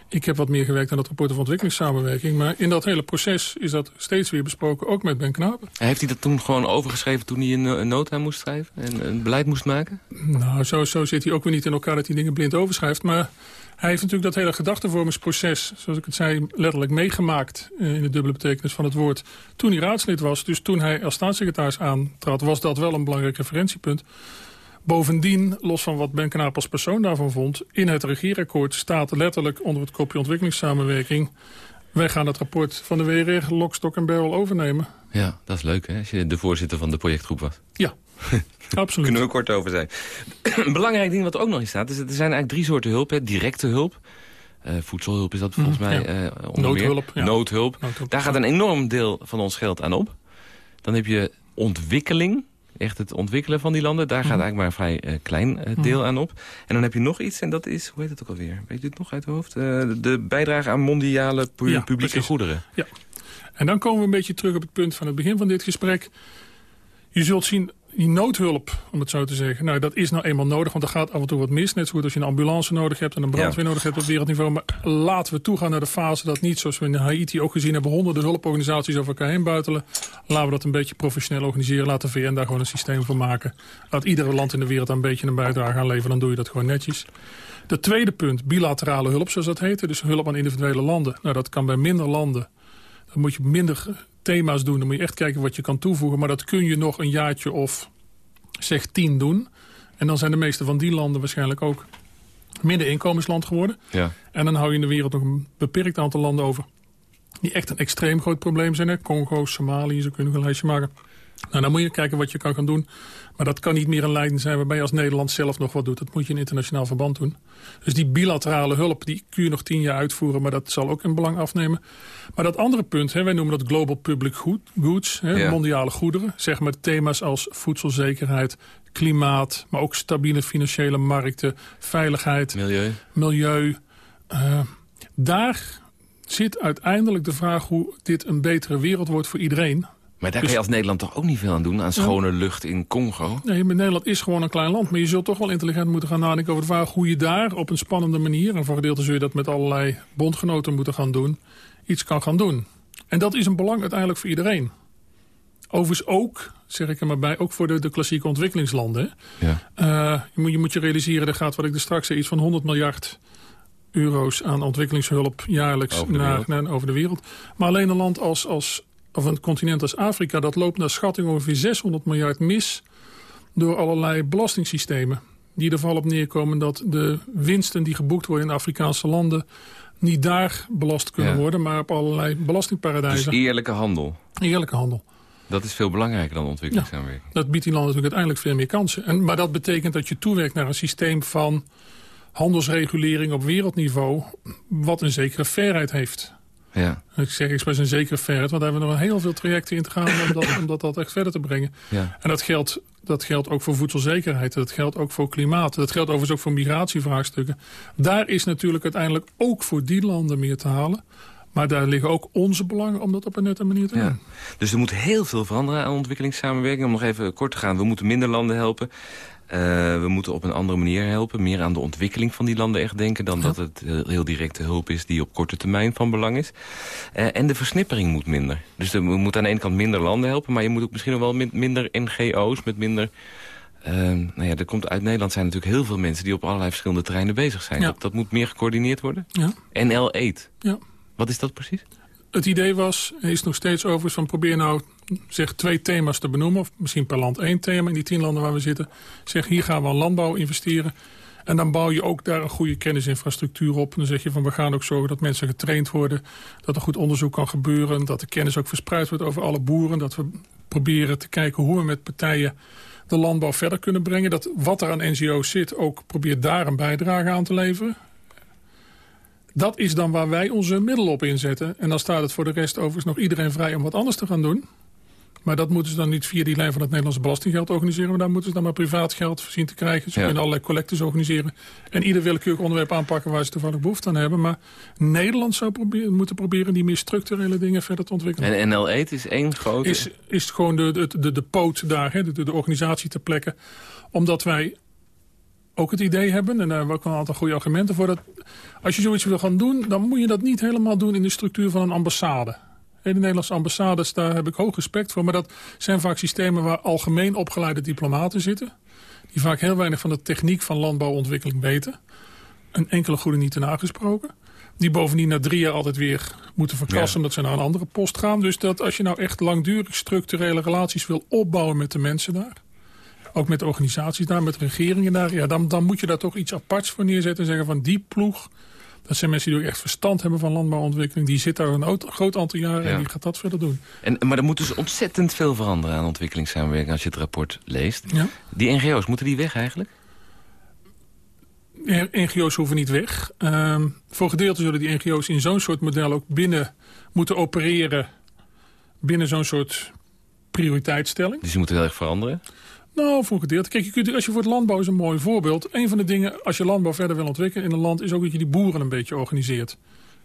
Ik heb wat meer gewerkt aan het rapport over ontwikkelingssamenwerking. Maar in dat hele proces is dat steeds weer besproken, ook met Ben Knapen. Heeft hij dat toen gewoon overgeschreven toen hij een, een nota moest schrijven? En een beleid moest maken? Nou, zo, zo zit hij ook weer niet in elkaar dat hij dingen blind overschrijft. Maar hij heeft natuurlijk dat hele gedachtenvormingsproces, zoals ik het zei, letterlijk meegemaakt eh, in de dubbele betekenis van het woord. Toen hij raadslid was, dus toen hij als staatssecretaris aantrad, was dat wel een belangrijk referentiepunt. Bovendien, los van wat Ben Knaap als persoon daarvan vond... in het regeerakkoord staat letterlijk onder het kopje ontwikkelingssamenwerking... wij gaan het rapport van de WRR lock, stock en barrel overnemen. Ja, dat is leuk hè, als je de voorzitter van de projectgroep was. Ja, absoluut. Kunnen we kort over zijn. een belangrijk ding wat er ook nog in staat... is dat er zijn eigenlijk drie soorten hulp. Hè. Directe hulp, Uh, voedselhulp is dat volgens mij. Ja. Noodhulp. Ja. Noodhulp. Noodhulp. Daar gaat een enorm deel van ons geld aan op. Dan heb je ontwikkeling echt het ontwikkelen van die landen. Daar gaat mhm. eigenlijk maar een vrij uh, klein uh, deel aan op. En dan heb je nog iets, en dat is, hoe heet het ook alweer? Weet je het nog uit het hoofd? De bijdrage aan mondiale pu ja, publieke precies. goederen. Ja, en dan komen we een beetje terug op het punt van het begin van dit gesprek. Je zult zien, die noodhulp, om het zo te zeggen... nou, dat is nou eenmaal nodig, want er gaat af en toe wat mis. Net zo goed als je een ambulance nodig hebt en een brandweer nodig hebt op wereldniveau. Maar laten we toegaan naar de fase dat niet, zoals we in Haiti ook gezien hebben... honderden hulporganisaties over elkaar heen buitelen. Laten we dat een beetje professioneel organiseren. Laat de VN daar gewoon een systeem voor maken. Laat iedere land in de wereld een beetje een bijdrage aan leveren. Dan doe je dat gewoon netjes. De tweede punt, bilaterale hulp, zoals dat heet. Dus hulp aan individuele landen. Nou, dat kan bij minder landen. Dan moet je minder thema's doen. Dan moet je echt kijken wat je kan toevoegen. Maar dat kun je nog een jaartje of zeg tien doen. En dan zijn de meeste van die landen waarschijnlijk ook middeninkomensland geworden. Ja. En dan hou je in de wereld nog een beperkt aantal landen over... die echt een extreem groot probleem zijn. Hè? Congo, Somalië, zo kunnen we een lijstje maken. Nou, dan moet je kijken wat je kan gaan doen. Maar dat kan niet meer een leiding zijn waarbij je als Nederland zelf nog wat doet. Dat moet je in internationaal verband doen. Dus die bilaterale hulp, die kun je nog tien jaar uitvoeren. Maar dat zal ook in belang afnemen. Maar dat andere punt, hè, wij noemen dat global public goods. Hè, mondiale goederen. Zeg maar thema's als voedselzekerheid, klimaat. Maar ook stabiele financiële markten, veiligheid. Milieu. Milieu. Uh, daar zit uiteindelijk de vraag hoe dit een betere wereld wordt voor iedereen. Maar daar kan je dus- als Nederland toch ook niet veel aan doen? Aan schone lucht in Congo? Nee, maar Nederland is gewoon een klein land. Maar je zult toch wel intelligent moeten gaan nadenken over de vraag... hoe je daar op een spannende manier... en voor gedeelte zul je dat met allerlei bondgenoten moeten gaan doen... iets kan gaan doen. En dat is een belang uiteindelijk voor iedereen. Overigens ook, zeg ik er maar bij, ook voor de, de klassieke ontwikkelingslanden. Ja. Uh, je, moet, je moet je realiseren, er gaat wat ik er straks zei... iets van 100 miljard euro's aan ontwikkelingshulp jaarlijks over naar, naar, over de wereld. Maar alleen een land als, als of een continent als Afrika... dat loopt naar schatting ongeveer 600 miljard mis... door allerlei belastingssystemen. Die er vooral op neerkomen dat de winsten die geboekt worden in Afrikaanse landen... niet daar belast kunnen worden, maar op allerlei belastingparadijzen. Dus eerlijke handel? Eerlijke handel. Dat is veel belangrijker dan ontwikkelingssamenwerking. Ja, dat biedt die landen natuurlijk uiteindelijk veel meer kansen. En, maar dat betekent dat je toewerkt naar een systeem van handelsregulering op wereldniveau... wat een zekere fairheid heeft. Ja. Ik zeg expres een zekere verder, want daar hebben we nog heel veel trajecten in te gaan om dat, om dat, dat echt verder te brengen. Ja. En dat geldt, dat geldt ook voor voedselzekerheid, dat geldt ook voor klimaat, dat geldt overigens ook voor migratievraagstukken. Daar is natuurlijk uiteindelijk ook voor die landen meer te halen. Maar daar liggen ook onze belangen om dat op een nette manier te doen. Dus er moet heel veel veranderen aan ontwikkelingssamenwerking. Om nog even kort te gaan, we moeten minder landen helpen. Uh, we moeten op een andere manier helpen. Meer aan de ontwikkeling van die landen echt denken... dan dat het heel directe hulp is die op korte termijn van belang is. Uh, en de versnippering moet minder. Dus we moeten aan de ene kant minder landen helpen... maar je moet ook misschien nog wel minder NGO's met minder... Uh, nou ja, er komt uit Nederland zijn natuurlijk heel veel mensen... die op allerlei verschillende terreinen bezig zijn. Dat, dat, moet meer gecoördineerd worden. Ja. NL Aid. Ja. Wat is dat precies? Het idee was, is nog steeds overigens van probeer nou zeg twee thema's te benoemen. Of misschien per land één thema in die tien landen waar we zitten. Zeg hier gaan we aan landbouw investeren. En dan bouw je ook daar een goede kennisinfrastructuur op. En dan zeg je van we gaan ook zorgen dat mensen getraind worden. Dat er goed onderzoek kan gebeuren. Dat de kennis ook verspreid wordt over alle boeren. Dat we proberen te kijken hoe we met partijen de landbouw verder kunnen brengen. Dat wat er aan NGO's zit ook probeert daar een bijdrage aan te leveren. Dat is dan waar wij onze middelen op inzetten. En dan staat het voor de rest overigens nog iedereen vrij om wat anders te gaan doen. Maar dat moeten ze dan niet via die lijn van het Nederlandse belastinggeld organiseren. Maar daar moeten ze dan maar privaat geld zien te krijgen. Ze kunnen allerlei collectes organiseren. En ieder willekeurig onderwerp aanpakken waar ze toevallig behoefte aan hebben. Maar Nederland zou proberen, moeten proberen die meer structurele dingen verder te ontwikkelen. En NL Eet is één grote... Is, is gewoon de, de, de, de poot daar, hè, de, de organisatie ter plekke. Omdat wij ook het idee hebben, en daar hebben we ook een aantal goede argumenten voor... dat als je zoiets wil gaan doen, dan moet je dat niet helemaal doen in de structuur van een ambassade. De Nederlandse ambassades, daar heb ik hoog respect voor. Maar dat zijn vaak systemen waar algemeen opgeleide diplomaten zitten. Die vaak heel weinig van de techniek van landbouwontwikkeling weten. Een enkele goede niet te nagesproken. Die bovendien na drie jaar altijd weer moeten verkassen... omdat ze naar een andere post gaan. Dus dat als je nou echt langdurig structurele relaties wil opbouwen met de mensen daar... ook met organisaties daar, met regeringen daar... Ja, dan, dan moet je daar toch iets aparts voor neerzetten en zeggen van die ploeg dat zijn mensen die ook echt verstand hebben van landbouwontwikkeling. Die zit daar een groot aantal jaren en die gaat dat verder doen. En, maar er moet dus ontzettend veel veranderen aan ontwikkelingssamenwerking... als je het rapport leest. Ja. Die NGO's, moeten die weg eigenlijk? NGO's hoeven niet weg. Um, voor gedeelte zullen die NGO's in zo'n soort model ook binnen moeten opereren... binnen zo'n soort prioriteitsstelling. Dus die moeten heel erg veranderen? Nou, voor gedeelte. Kijk, je kunt, als je voor het landbouw is een mooi voorbeeld. Een van de dingen, als je landbouw verder wil ontwikkelen in een land... is ook dat je die boeren een beetje organiseert.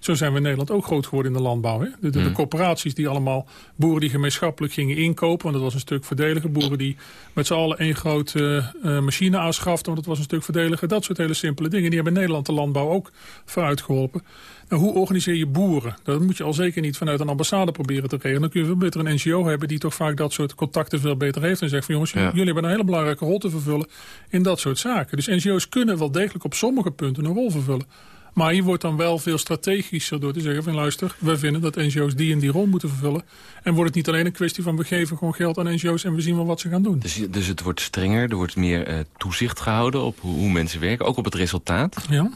Zo zijn we in Nederland ook groot geworden in de landbouw. Hè? De, de, mm. corporaties die allemaal, boeren die gemeenschappelijk gingen inkopen... want dat was een stuk verdediger. Boeren die met z'n allen één grote uh, machine aanschaften... want dat was een stuk verdediger. Dat soort hele simpele dingen. Die hebben Nederland de landbouw ook vooruit geholpen. Nou, hoe organiseer je boeren? Dat moet je al zeker niet vanuit een ambassade proberen te regelen. Dan kun je veel beter een NGO hebben die toch vaak dat soort contacten veel beter heeft. En zegt van jongens, jullie hebben een hele belangrijke rol te vervullen in dat soort zaken. Dus NGO's kunnen wel degelijk op sommige punten een rol vervullen. Maar hier wordt dan wel veel strategischer door te zeggen van luister, wij vinden dat NGO's die en die rol moeten vervullen. En wordt het niet alleen een kwestie van we geven gewoon geld aan NGO's en we zien wel wat ze gaan doen. Dus, dus het wordt strenger, er wordt meer uh, toezicht gehouden op hoe, hoe, mensen werken, ook op het resultaat. Ja.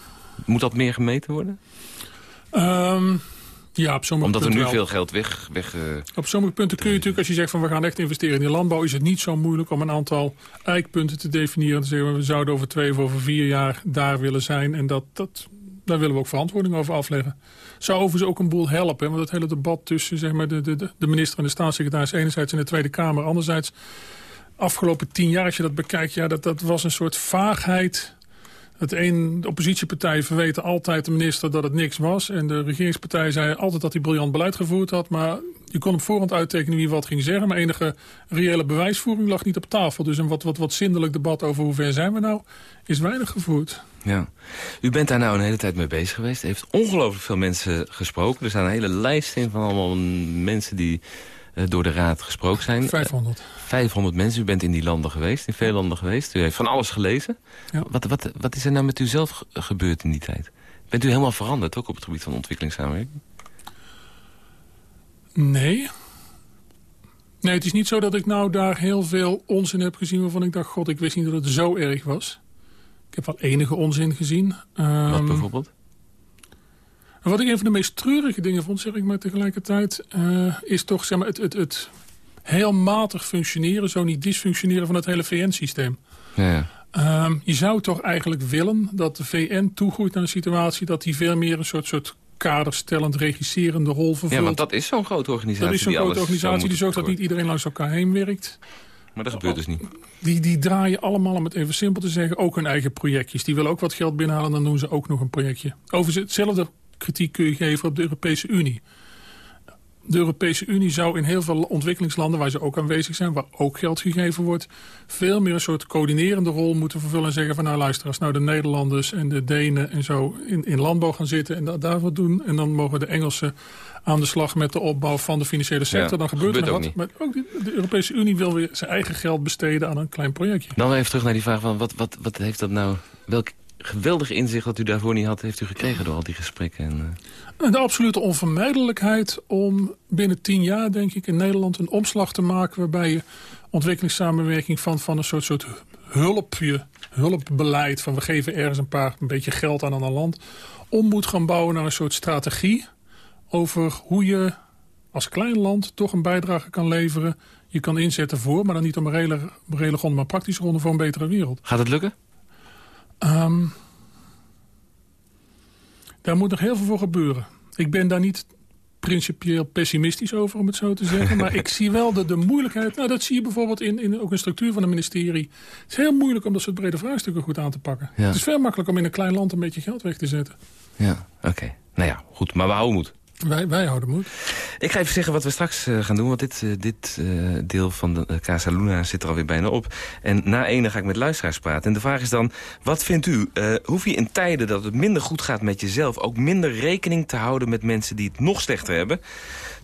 Moet dat meer gemeten worden? Um, ja, op sommige Omdat er nu wel. veel geld weg... weg uh, op sommige punten kun je natuurlijk, als je zegt van we gaan echt investeren in die landbouw... is het niet zo moeilijk om een aantal eikpunten te definiëren. Te zeggen we zouden over twee of over vier jaar daar willen zijn. En dat, dat, daar willen we ook verantwoording over afleggen. Zou overigens ook een boel helpen. Want het hele debat tussen zeg maar, de, de, de minister en de staatssecretaris... enerzijds in de Tweede Kamer, anderzijds... afgelopen tien jaar, als je dat bekijkt... Ja, dat, dat was een soort vaagheid... Het een, de oppositiepartij verweten altijd de minister dat het niks was. En de regeringspartij zei altijd dat hij briljant beleid gevoerd had. Maar je kon op voorhand uittekenen wie wat ging zeggen. Maar enige reële bewijsvoering lag niet op tafel. Dus een wat, wat, wat zindelijk debat over hoe ver zijn we nou, is weinig gevoerd. Ja. U bent daar nou een hele tijd mee bezig geweest. Heeft ongelooflijk veel mensen gesproken. Er staan een hele lijst in van allemaal mensen die door de raad gesproken zijn. 500. 500 mensen. U bent in die landen geweest, in veel landen geweest. U heeft van alles gelezen. Ja. Wat, wat, wat is er nou met u zelf gebeurd in die tijd? Bent u helemaal veranderd, ook op het gebied van ontwikkelingssamenwerking? Nee. Nee, het is niet zo dat ik nou daar heel veel onzin heb gezien... waarvan ik dacht, god, ik wist niet dat het zo erg was. Ik heb wel enige onzin gezien. Um, wat Wat ik een van de meest treurige dingen vond, zeg ik maar tegelijkertijd... Uh, is toch zeg maar, het, het, het heel matig functioneren, zo niet dysfunctioneren van het hele VN-systeem. Ja. Um, je zou toch eigenlijk willen dat de VN toegroeit naar een situatie... dat die veel meer een soort, soort kaderstellend, regisserende rol vervult. Ja, want dat is zo'n grote organisatie. Dat is zo'n grote organisatie die zorgt dat niet iedereen langs elkaar heen werkt. Maar dat gebeurt dus niet. Die, die draaien allemaal, om het even simpel te zeggen, ook hun eigen projectjes. Die willen ook wat geld binnenhalen, dan doen ze ook nog een projectje. Overigens, hetzelfde kritiek kun je geven op de Europese Unie. De Europese Unie zou in heel veel ontwikkelingslanden waar ze ook aanwezig zijn, waar ook geld gegeven wordt, veel meer een soort coördinerende rol moeten vervullen en zeggen van nou luister, als nou de Nederlanders en de Denen en zo in, in landbouw gaan zitten en dat daar wat doen en dan mogen de Engelsen aan de slag met de opbouw van de financiële sector, Ja, dan gebeurt, gebeurt er wat. niet. Maar ook de, de Europese Unie wil weer zijn eigen geld besteden aan een klein projectje. Dan even terug naar die vraag van wat, wat, wat heeft dat nou... Welk geweldig inzicht dat u daarvoor niet had, heeft u gekregen door al die gesprekken? En, uh... De absolute onvermijdelijkheid om binnen tien jaar, denk ik, in Nederland een omslag te maken... waarbij je ontwikkelingssamenwerking van, van een soort, soort hulpje, hulpbeleid... van we geven ergens een paar een beetje geld aan een land... om moet gaan bouwen naar een soort strategie over hoe je als klein land toch een bijdrage kan leveren... je kan inzetten voor, maar dan niet om een reële grond... maar praktische gronden voor een betere wereld. Gaat het lukken? Um, daar moet nog heel veel voor gebeuren. Ik ben daar niet principieel pessimistisch over, om het zo te zeggen. Maar ik zie wel de, de moeilijkheid. Nou, dat zie je bijvoorbeeld in, in ook een structuur van een ministerie. Het is heel moeilijk om dat soort brede vraagstukken goed aan te pakken. Ja. Het is veel makkelijker om in een klein land een beetje geld weg te zetten. Ja, oké. Okay. Nou ja, goed. Maar we houden moed. Wij, wij houden moed. Ik ga even zeggen wat we straks uh, gaan doen. Want dit, uh, dit uh, deel van de Casa Luna zit er alweer bijna op. En na ene ga ik met luisteraars praten. En de vraag is dan, wat vindt u? hoef je in tijden dat het minder goed gaat met jezelf... ook minder rekening te houden met mensen die het nog slechter hebben?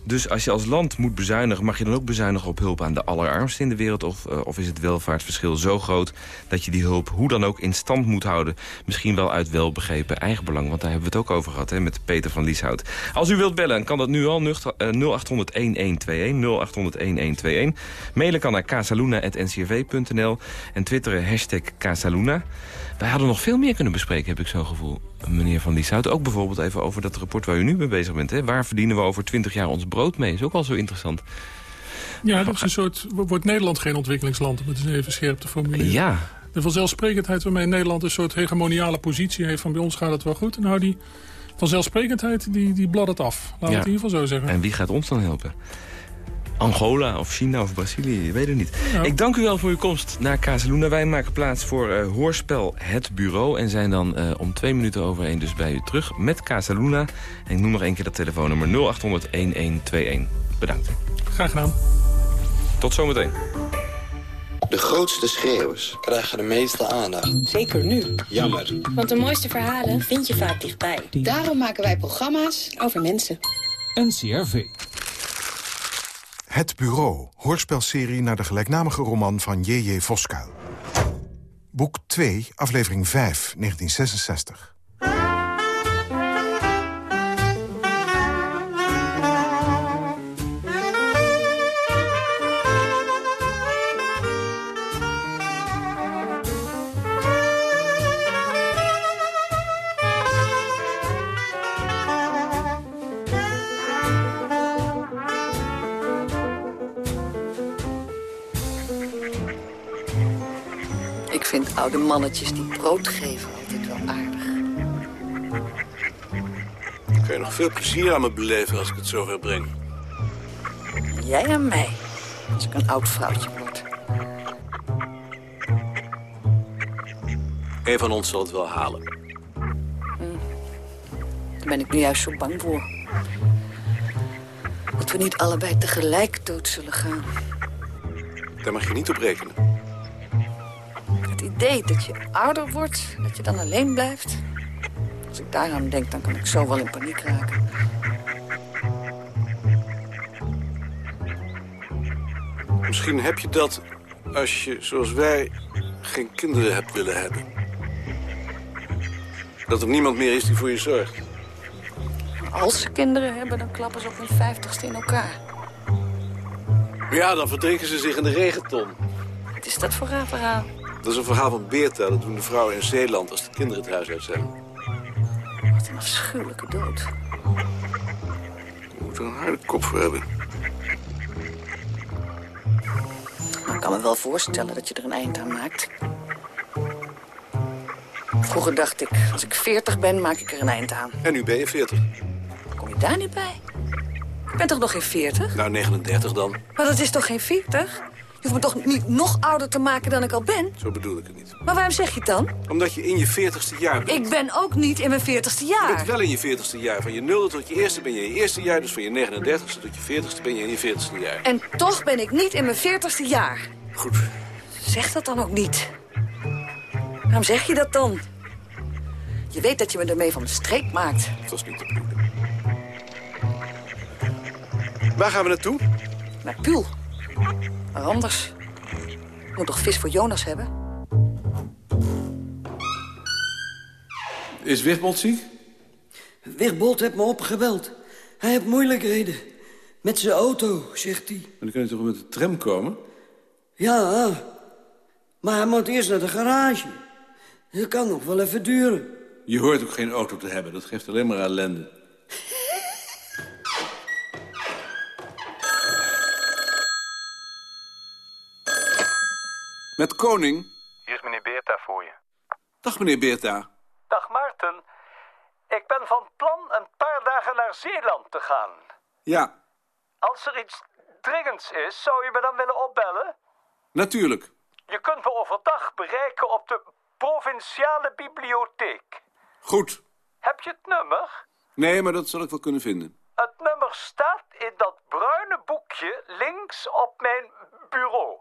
Dus als je als land moet bezuinigen... mag je dan ook bezuinigen op hulp aan de allerarmsten in de wereld? Of, uh, of is het welvaartsverschil zo groot dat je die hulp hoe dan ook in stand moet houden? Misschien wel uit welbegrepen eigenbelang. Want daar hebben we het ook over gehad hè, met Peter van Lieshout. Als u wilt bellen, kan dat nu al. Uh, 0800-1121. 0800-1121. Mailen kan naar casaluna.ncrv.nl. En twitteren hashtag Casaluna. Wij hadden nog veel meer kunnen bespreken, heb ik zo'n gevoel. Meneer Van Lieshout, ook bijvoorbeeld even over dat rapport waar u nu mee bezig bent. Hè? Waar verdienen we over 20 jaar ons brood mee? Is ook al zo interessant. Ja, dat is een soort... Wordt Nederland geen ontwikkelingsland, om het eens even scherp te formuleren? Ja, de vanzelfsprekendheid waarmee Nederland een soort hegemoniale positie heeft... van bij ons gaat het wel goed. Nou, die vanzelfsprekendheid die, die bladdert af. Laat ja. het in ieder geval zo zeggen. En wie gaat ons dan helpen? Angola of China of Brazilië, je weet het niet. Ik dank u wel voor uw komst naar Casaluna. Wij maken plaats voor uh, Hoorspel Het Bureau... en zijn dan uh, om twee minuten over één dus bij u terug met Casaluna. En ik noem nog één keer dat telefoonnummer 0800-1121. Bedankt. Graag gedaan. Tot zometeen. De grootste schreeuwers krijgen de meeste aandacht. Zeker nu. Jammer. Want de mooiste verhalen vind je vaak dichtbij. Daarom maken wij programma's over mensen. NCRV. Het Bureau, hoorspelserie naar de gelijknamige roman van J.J. Voskuil. Boek 2, aflevering 5, 1966. Oude mannetjes die brood geven altijd wel aardig. Ik kan je nog veel plezier aan me beleven als ik het zover breng. Jij aan mij, als ik een oud vrouwtje word. Een van ons zal het wel halen. Hm. Daar ben ik nu juist zo bang voor. Dat we niet allebei tegelijk dood zullen gaan. Daar mag je niet op rekenen idee dat je ouder wordt, dat je dan alleen blijft. Als ik daaraan denk, dan kan ik zo wel in paniek raken. Misschien heb je dat als je, zoals wij, geen kinderen hebt willen hebben. Dat er niemand meer is die voor je zorgt. Als ze kinderen hebben, dan klappen ze op hun vijftigste in elkaar. Ja, dan verdrinken ze zich in de regenton. Wat is dat voor raar verhaal? Dat is een verhaal van Beerta. Dat doen de vrouwen in Zeeland als de kinderen het huis uit zijn. Wat een afschuwelijke dood. Je moet er een harde kop voor hebben. Maar ik kan me wel voorstellen dat je er een eind aan maakt. Vroeger dacht ik, als ik 40 ben, maak ik er een eind aan. En nu ben je 40. Kom je daar niet bij? Ik ben toch nog geen 40? Nou, 39 dan. Maar dat is toch geen 40? Je hoeft me toch niet nog ouder te maken dan ik al ben? Zo bedoel ik het niet. Maar waarom zeg je het dan? Omdat je in je veertigste jaar bent. Ik ben ook niet in mijn veertigste jaar. Je bent wel in je veertigste jaar. Van je nulde tot je eerste ben je in je eerste jaar. Dus van je 39ste tot je veertigste ben je in je veertigste jaar. En toch ben ik niet in mijn veertigste jaar. Goed. Zeg dat dan ook niet. Waarom zeg je dat dan? Je weet dat je me ermee van de streek maakt. Dat was niet de bedoeling. Waar gaan we naartoe? Naar Puul. Maar anders. Moet toch vis voor Jonas hebben? Is Wigbold ziek? Wigbold heeft me opgebeld. Hij heeft moeilijkheden. Met zijn auto, zegt hij. En dan kan je toch met de tram komen? Ja, maar hij moet eerst naar de garage. Dat kan nog wel even duren. Je hoort ook geen auto te hebben. Dat geeft alleen maar ellende. Met Koning? Hier is meneer Beerta voor je. Dag, meneer Beerta. Dag, Maarten. Ik ben van plan een paar dagen naar Zeeland te gaan. Ja. Als er iets dringends is, zou je me dan willen opbellen? Natuurlijk. Je kunt me overdag bereiken op de Provinciale Bibliotheek. Goed. Heb je het nummer? Nee, maar dat zal ik wel kunnen vinden. Het nummer staat in dat bruine boekje links op mijn bureau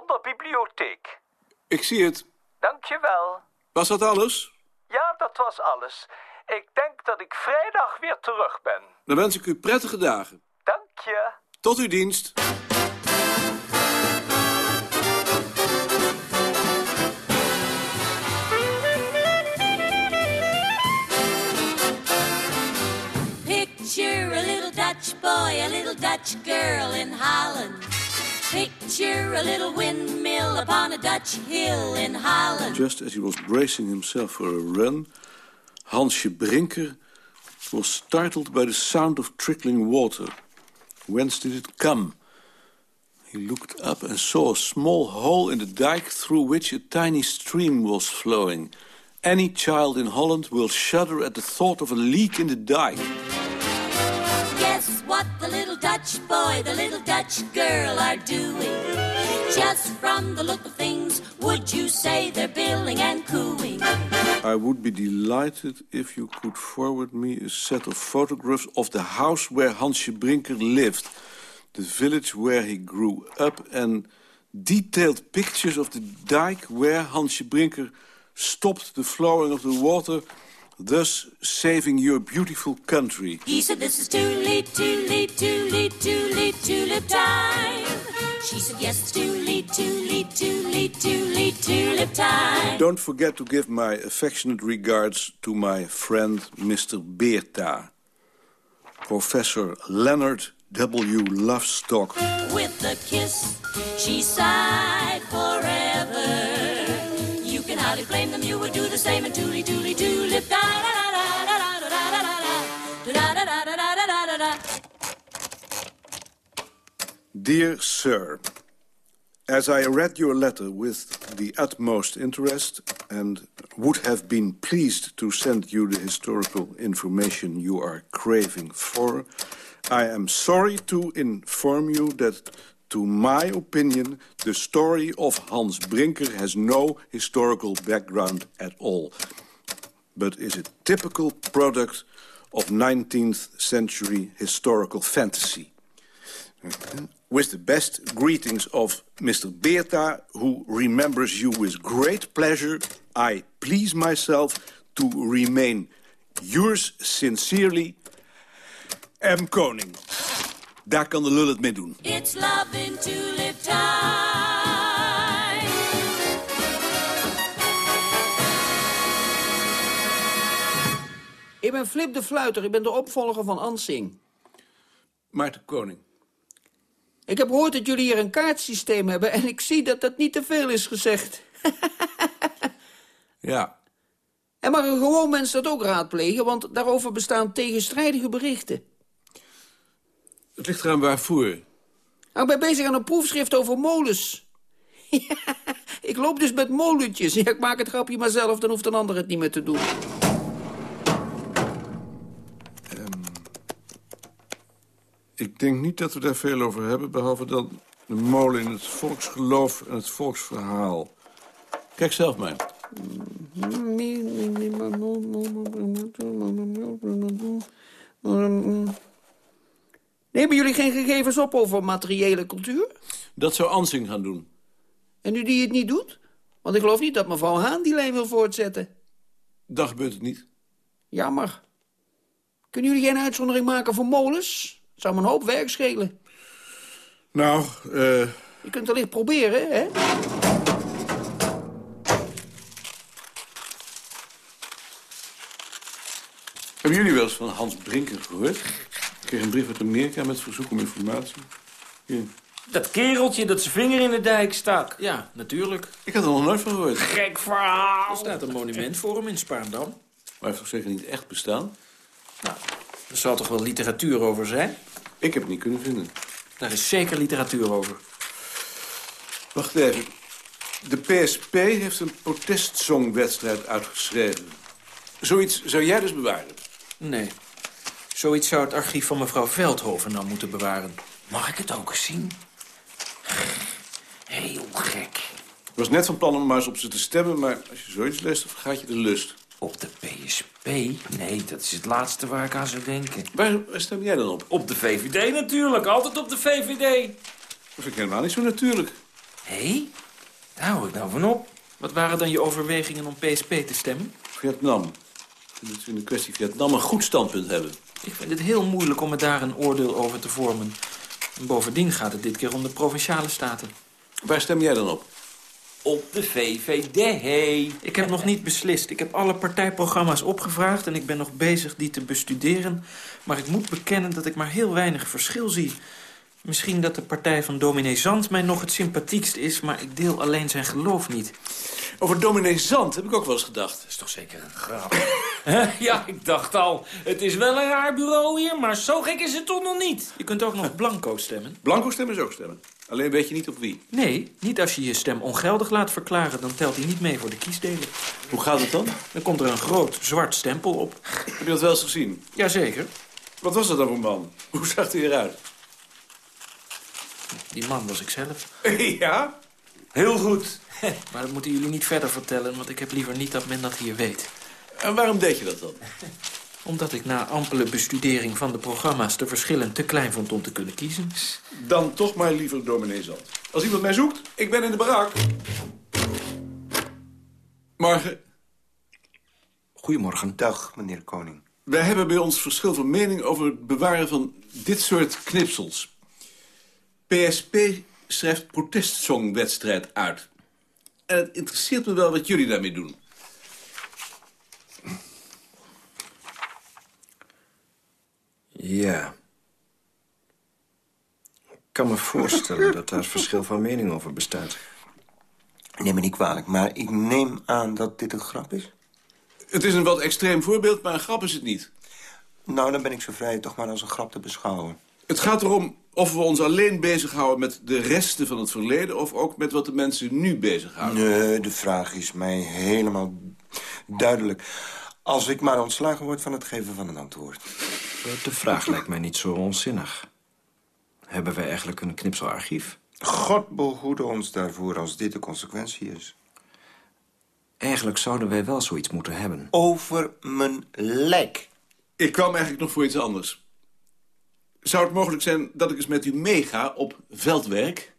onder bibliotheek. Ik zie het. Dank je wel. Was dat alles? Ja, dat was alles. Ik denk dat ik vrijdag weer terug ben. Dan wens ik u prettige dagen. Dank je. Tot uw dienst. Picture a little Dutch boy, a little Dutch girl in Holland. Picture a little windmill upon a Dutch hill in Holland. Just as he was bracing himself for a run, Hansje Brinker was startled by the sound of trickling water. Whence did it come? He looked up and saw a small hole in the dike through which a tiny stream was flowing. Any child in Holland will shudder at the thought of a leak in the dike. Dutch boy, the little Dutch girl are doing? Just from the look of things, would you say they're billing and cooing? I would be delighted if you could forward me a set of photographs of the house where Hansje Brinker lived, the village where he grew up, and detailed pictures of the dike where Hansje Brinker stopped the flowing of the water, thus saving your beautiful country. He said this is too late, too late, too late, too late, tulip time. She said yes, it's too late, too late, too late, too late, tulip time. Don't forget to give my affectionate regards to my friend Mr. Beerta. Professor Leonard W. Lovestock. With a kiss, she sighed forever. You can hardly blame them, you would do the same and tooly tooly tulip da da da da da da da da da da da da da da da da. Dear Sir, as I read your letter with the utmost interest and would have been pleased to send you the historical information you are craving for, I am sorry to inform you that, to my opinion, the story of Hans Brinker has no historical background at all, but is a typical product of 19th century historical fantasy. With the best greetings of Mr. Beerta, who remembers you with great pleasure, I please myself to remain yours sincerely, M. Koning. Daar kan de lul het mee doen. It's love in tulip time. Ik ben Flip de Fluiter, ik ben de opvolger van Ansing. Maarten Koning. Ik heb gehoord dat jullie hier een kaartsysteem hebben... en ik zie dat dat niet te veel is gezegd. Ja, En mag een gewoon mens dat ook raadplegen? Want daarover bestaan tegenstrijdige berichten. Het ligt eraan waarvoor. Nou, ik ben bezig aan een proefschrift over molens. ik loop dus met molentjes. Ja, ik maak het grapje maar zelf, dan hoeft een ander het niet meer te doen. Ik denk niet dat we daar veel over hebben... behalve dan de molen in het volksgeloof en het volksverhaal. Kijk zelf maar. Nemen jullie geen gegevens op over materiële cultuur? Dat zou Ansing gaan doen. En nu die het niet doet? Want ik geloof niet dat mevrouw Haan die lijn wil voortzetten. Dan gebeurt het niet. Jammer. Kunnen jullie geen uitzondering maken voor molens? Zou me een hoop werk schelen. Nou, eh... Je kunt het licht proberen, hè? Hebben jullie wel eens van Hans Brinker gehoord? Ik kreeg een brief uit Amerika met verzoek om informatie. Hier. Dat kereltje dat zijn vinger in de dijk stak. Ja, natuurlijk. Ik had er nog nooit van gehoord. Gek verhaal. Er staat een monument voor hem in Spaarndam. Maar hij heeft toch zeker niet echt bestaan? Nou, er zal toch wel literatuur over zijn? Ik heb het niet kunnen vinden. Daar is zeker literatuur over. Wacht even. De PSP heeft een protestsongwedstrijd uitgeschreven. Zoiets zou jij dus bewaren? Nee. Zoiets zou het archief van mevrouw Veldhoven nou moeten bewaren. Mag ik het ook eens zien? Heel gek. Ik was net van plan om maar eens op ze te stemmen... maar als je zoiets leest, dan vergaat je de lust. Op de PSP? Nee, dat is het laatste waar ik aan zou denken. Waar, waar stem jij dan op? Op de VVD natuurlijk. Altijd op de VVD. Dat vind ik helemaal niet zo natuurlijk. Hé? Daar hou ik nou van op. Wat waren dan je overwegingen om PSP te stemmen? Vietnam. Ik vind dat we in de kwestie Vietnam een goed standpunt hebben. Ik vind het heel moeilijk om me daar een oordeel over te vormen. En bovendien gaat het dit keer om de Provinciale Staten. Waar stem jij dan op? Op de VVD. Ik heb nog niet beslist. Ik heb alle partijprogramma's opgevraagd... en ik ben nog bezig die te bestuderen. Maar ik moet bekennen dat ik maar heel weinig verschil zie. Misschien dat de partij van dominee Zand mij nog het sympathiekst is... maar ik deel alleen zijn geloof niet. Over dominee Zand heb ik ook wel eens gedacht. Dat is toch zeker een grap? ja, ik dacht al. Het is wel een raar bureau hier, maar zo gek is het toch nog niet. Je kunt ook nog blanco stemmen. Blanco stemmen is ook stemmen. Alleen weet je niet op wie. Nee, niet als je je stem ongeldig laat verklaren. Dan telt hij niet mee voor de kiesdelen. Hoe gaat het dan? Dan komt er een groot zwart stempel op. Heb je dat wel eens gezien? Jazeker. Wat was dat dan voor man? Hoe zag hij eruit? Die man was ik zelf. ja? Heel goed. Maar dat moeten jullie niet verder vertellen... want ik heb liever niet dat men dat hier weet. En waarom deed je dat dan? Omdat ik na ampele bestudering van de programma's... de verschillen te klein vond om te kunnen kiezen. Dan toch maar liever dominee Zand. Als iemand mij zoekt, ik ben in de barak. Morgen. Goedemorgen. Dag, meneer Koning. Wij hebben bij ons verschil van mening over het bewaren van dit soort knipsels. PSP schrijft protestsongwedstrijd uit. En het interesseert me wel wat jullie daarmee doen. Ja. Ik kan me voorstellen dat daar verschil van mening over bestaat. Neem me niet kwalijk, maar ik neem aan dat dit een grap is. Het is een wat extreem voorbeeld, maar een grap is het niet. Nou, dan ben ik zo vrij het toch maar als een grap te beschouwen. Het gaat erom of we ons alleen bezighouden met de resten van het verleden... of ook met wat de mensen nu bezighouden. Nee, de vraag is mij helemaal duidelijk. Als ik maar ontslagen word van het geven van een antwoord. De vraag lijkt mij niet zo onzinnig. Hebben wij eigenlijk een knipselarchief? God behoede ons daarvoor als dit de consequentie is. Eigenlijk zouden wij wel zoiets moeten hebben. Over mijn lijk. Ik kwam eigenlijk nog voor iets anders. Zou het mogelijk zijn dat ik eens met u meega op veldwerk?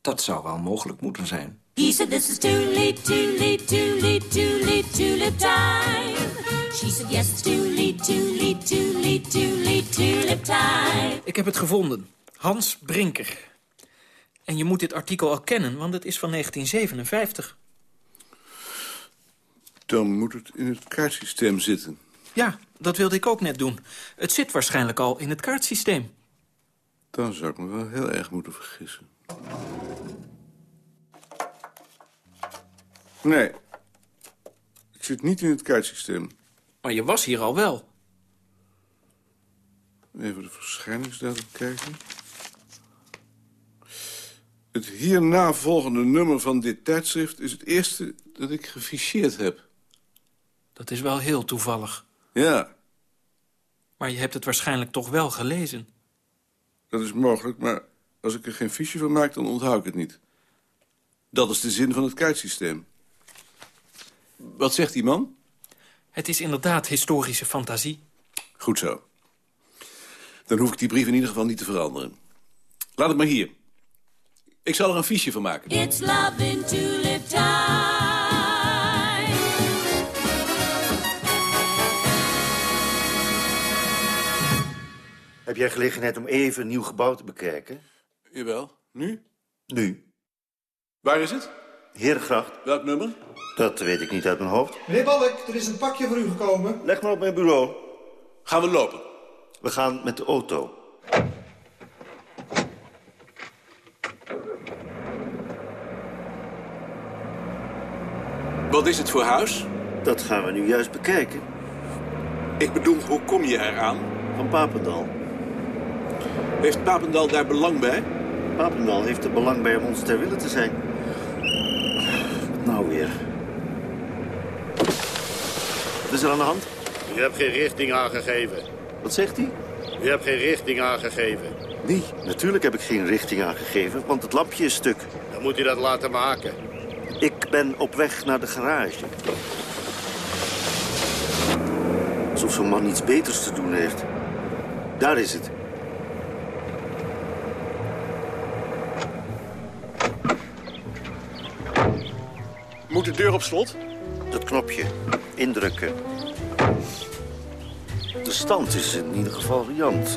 Dat zou wel mogelijk moeten zijn. He said this is too late, too late, too late, too late, tulip time. She said yes, it's too late, too late, too late, too late, tulip time. Ik heb het gevonden. Hans Brinker. En je moet dit artikel al kennen, want het is van 1957. Dan moet het in het kaartsysteem zitten. Ja, dat wilde ik ook net doen. Het zit waarschijnlijk al in het kaartsysteem. Dan zou ik me wel heel erg moeten vergissen. Nee. Ik zit niet in het kaartsysteem. Maar je was hier al wel. Even de verschijningsdatum kijken. Het hierna volgende nummer van dit tijdschrift... is het eerste dat ik geficheerd heb. Dat is wel heel toevallig. Ja. Maar je hebt het waarschijnlijk toch wel gelezen. Dat is mogelijk, maar als ik er geen fiche van maak, dan onthoud ik het niet. Dat is de zin van het kaartsysteem. Wat zegt die man? Het is inderdaad historische fantasie. Goed zo. Dan hoef ik die brief in ieder geval niet te veranderen. Laat het maar hier. Ik zal er een fiche van maken. It's love in tulip time. Heb jij gelegenheid om even een nieuw gebouw te bekijken? Jawel. Nu? Nu. Waar is het? Herengracht. Welk nummer? Dat weet ik niet uit mijn hoofd. Meneer Balk, er is een pakje voor u gekomen. Leg maar op mijn bureau. Gaan we lopen? We gaan met de auto. Wat is het voor huis? Dat gaan we nu juist bekijken. Ik bedoel, hoe kom je eraan? Van Papendal. Heeft Papendal daar belang bij? Papendal heeft er belang bij om ons ter wille te zijn. Wat nou weer? Wat is er aan de hand? U hebt geen richting aangegeven. Wat zegt hij? U hebt geen richting aangegeven. Nee, natuurlijk heb ik geen richting aangegeven, want het lampje is stuk. Dan moet u dat laten maken. Ik ben op weg naar de garage. Alsof zo'n man niets beters te doen heeft. Daar is het. De deur op slot? Dat knopje. Indrukken. De stand is in ieder geval riant.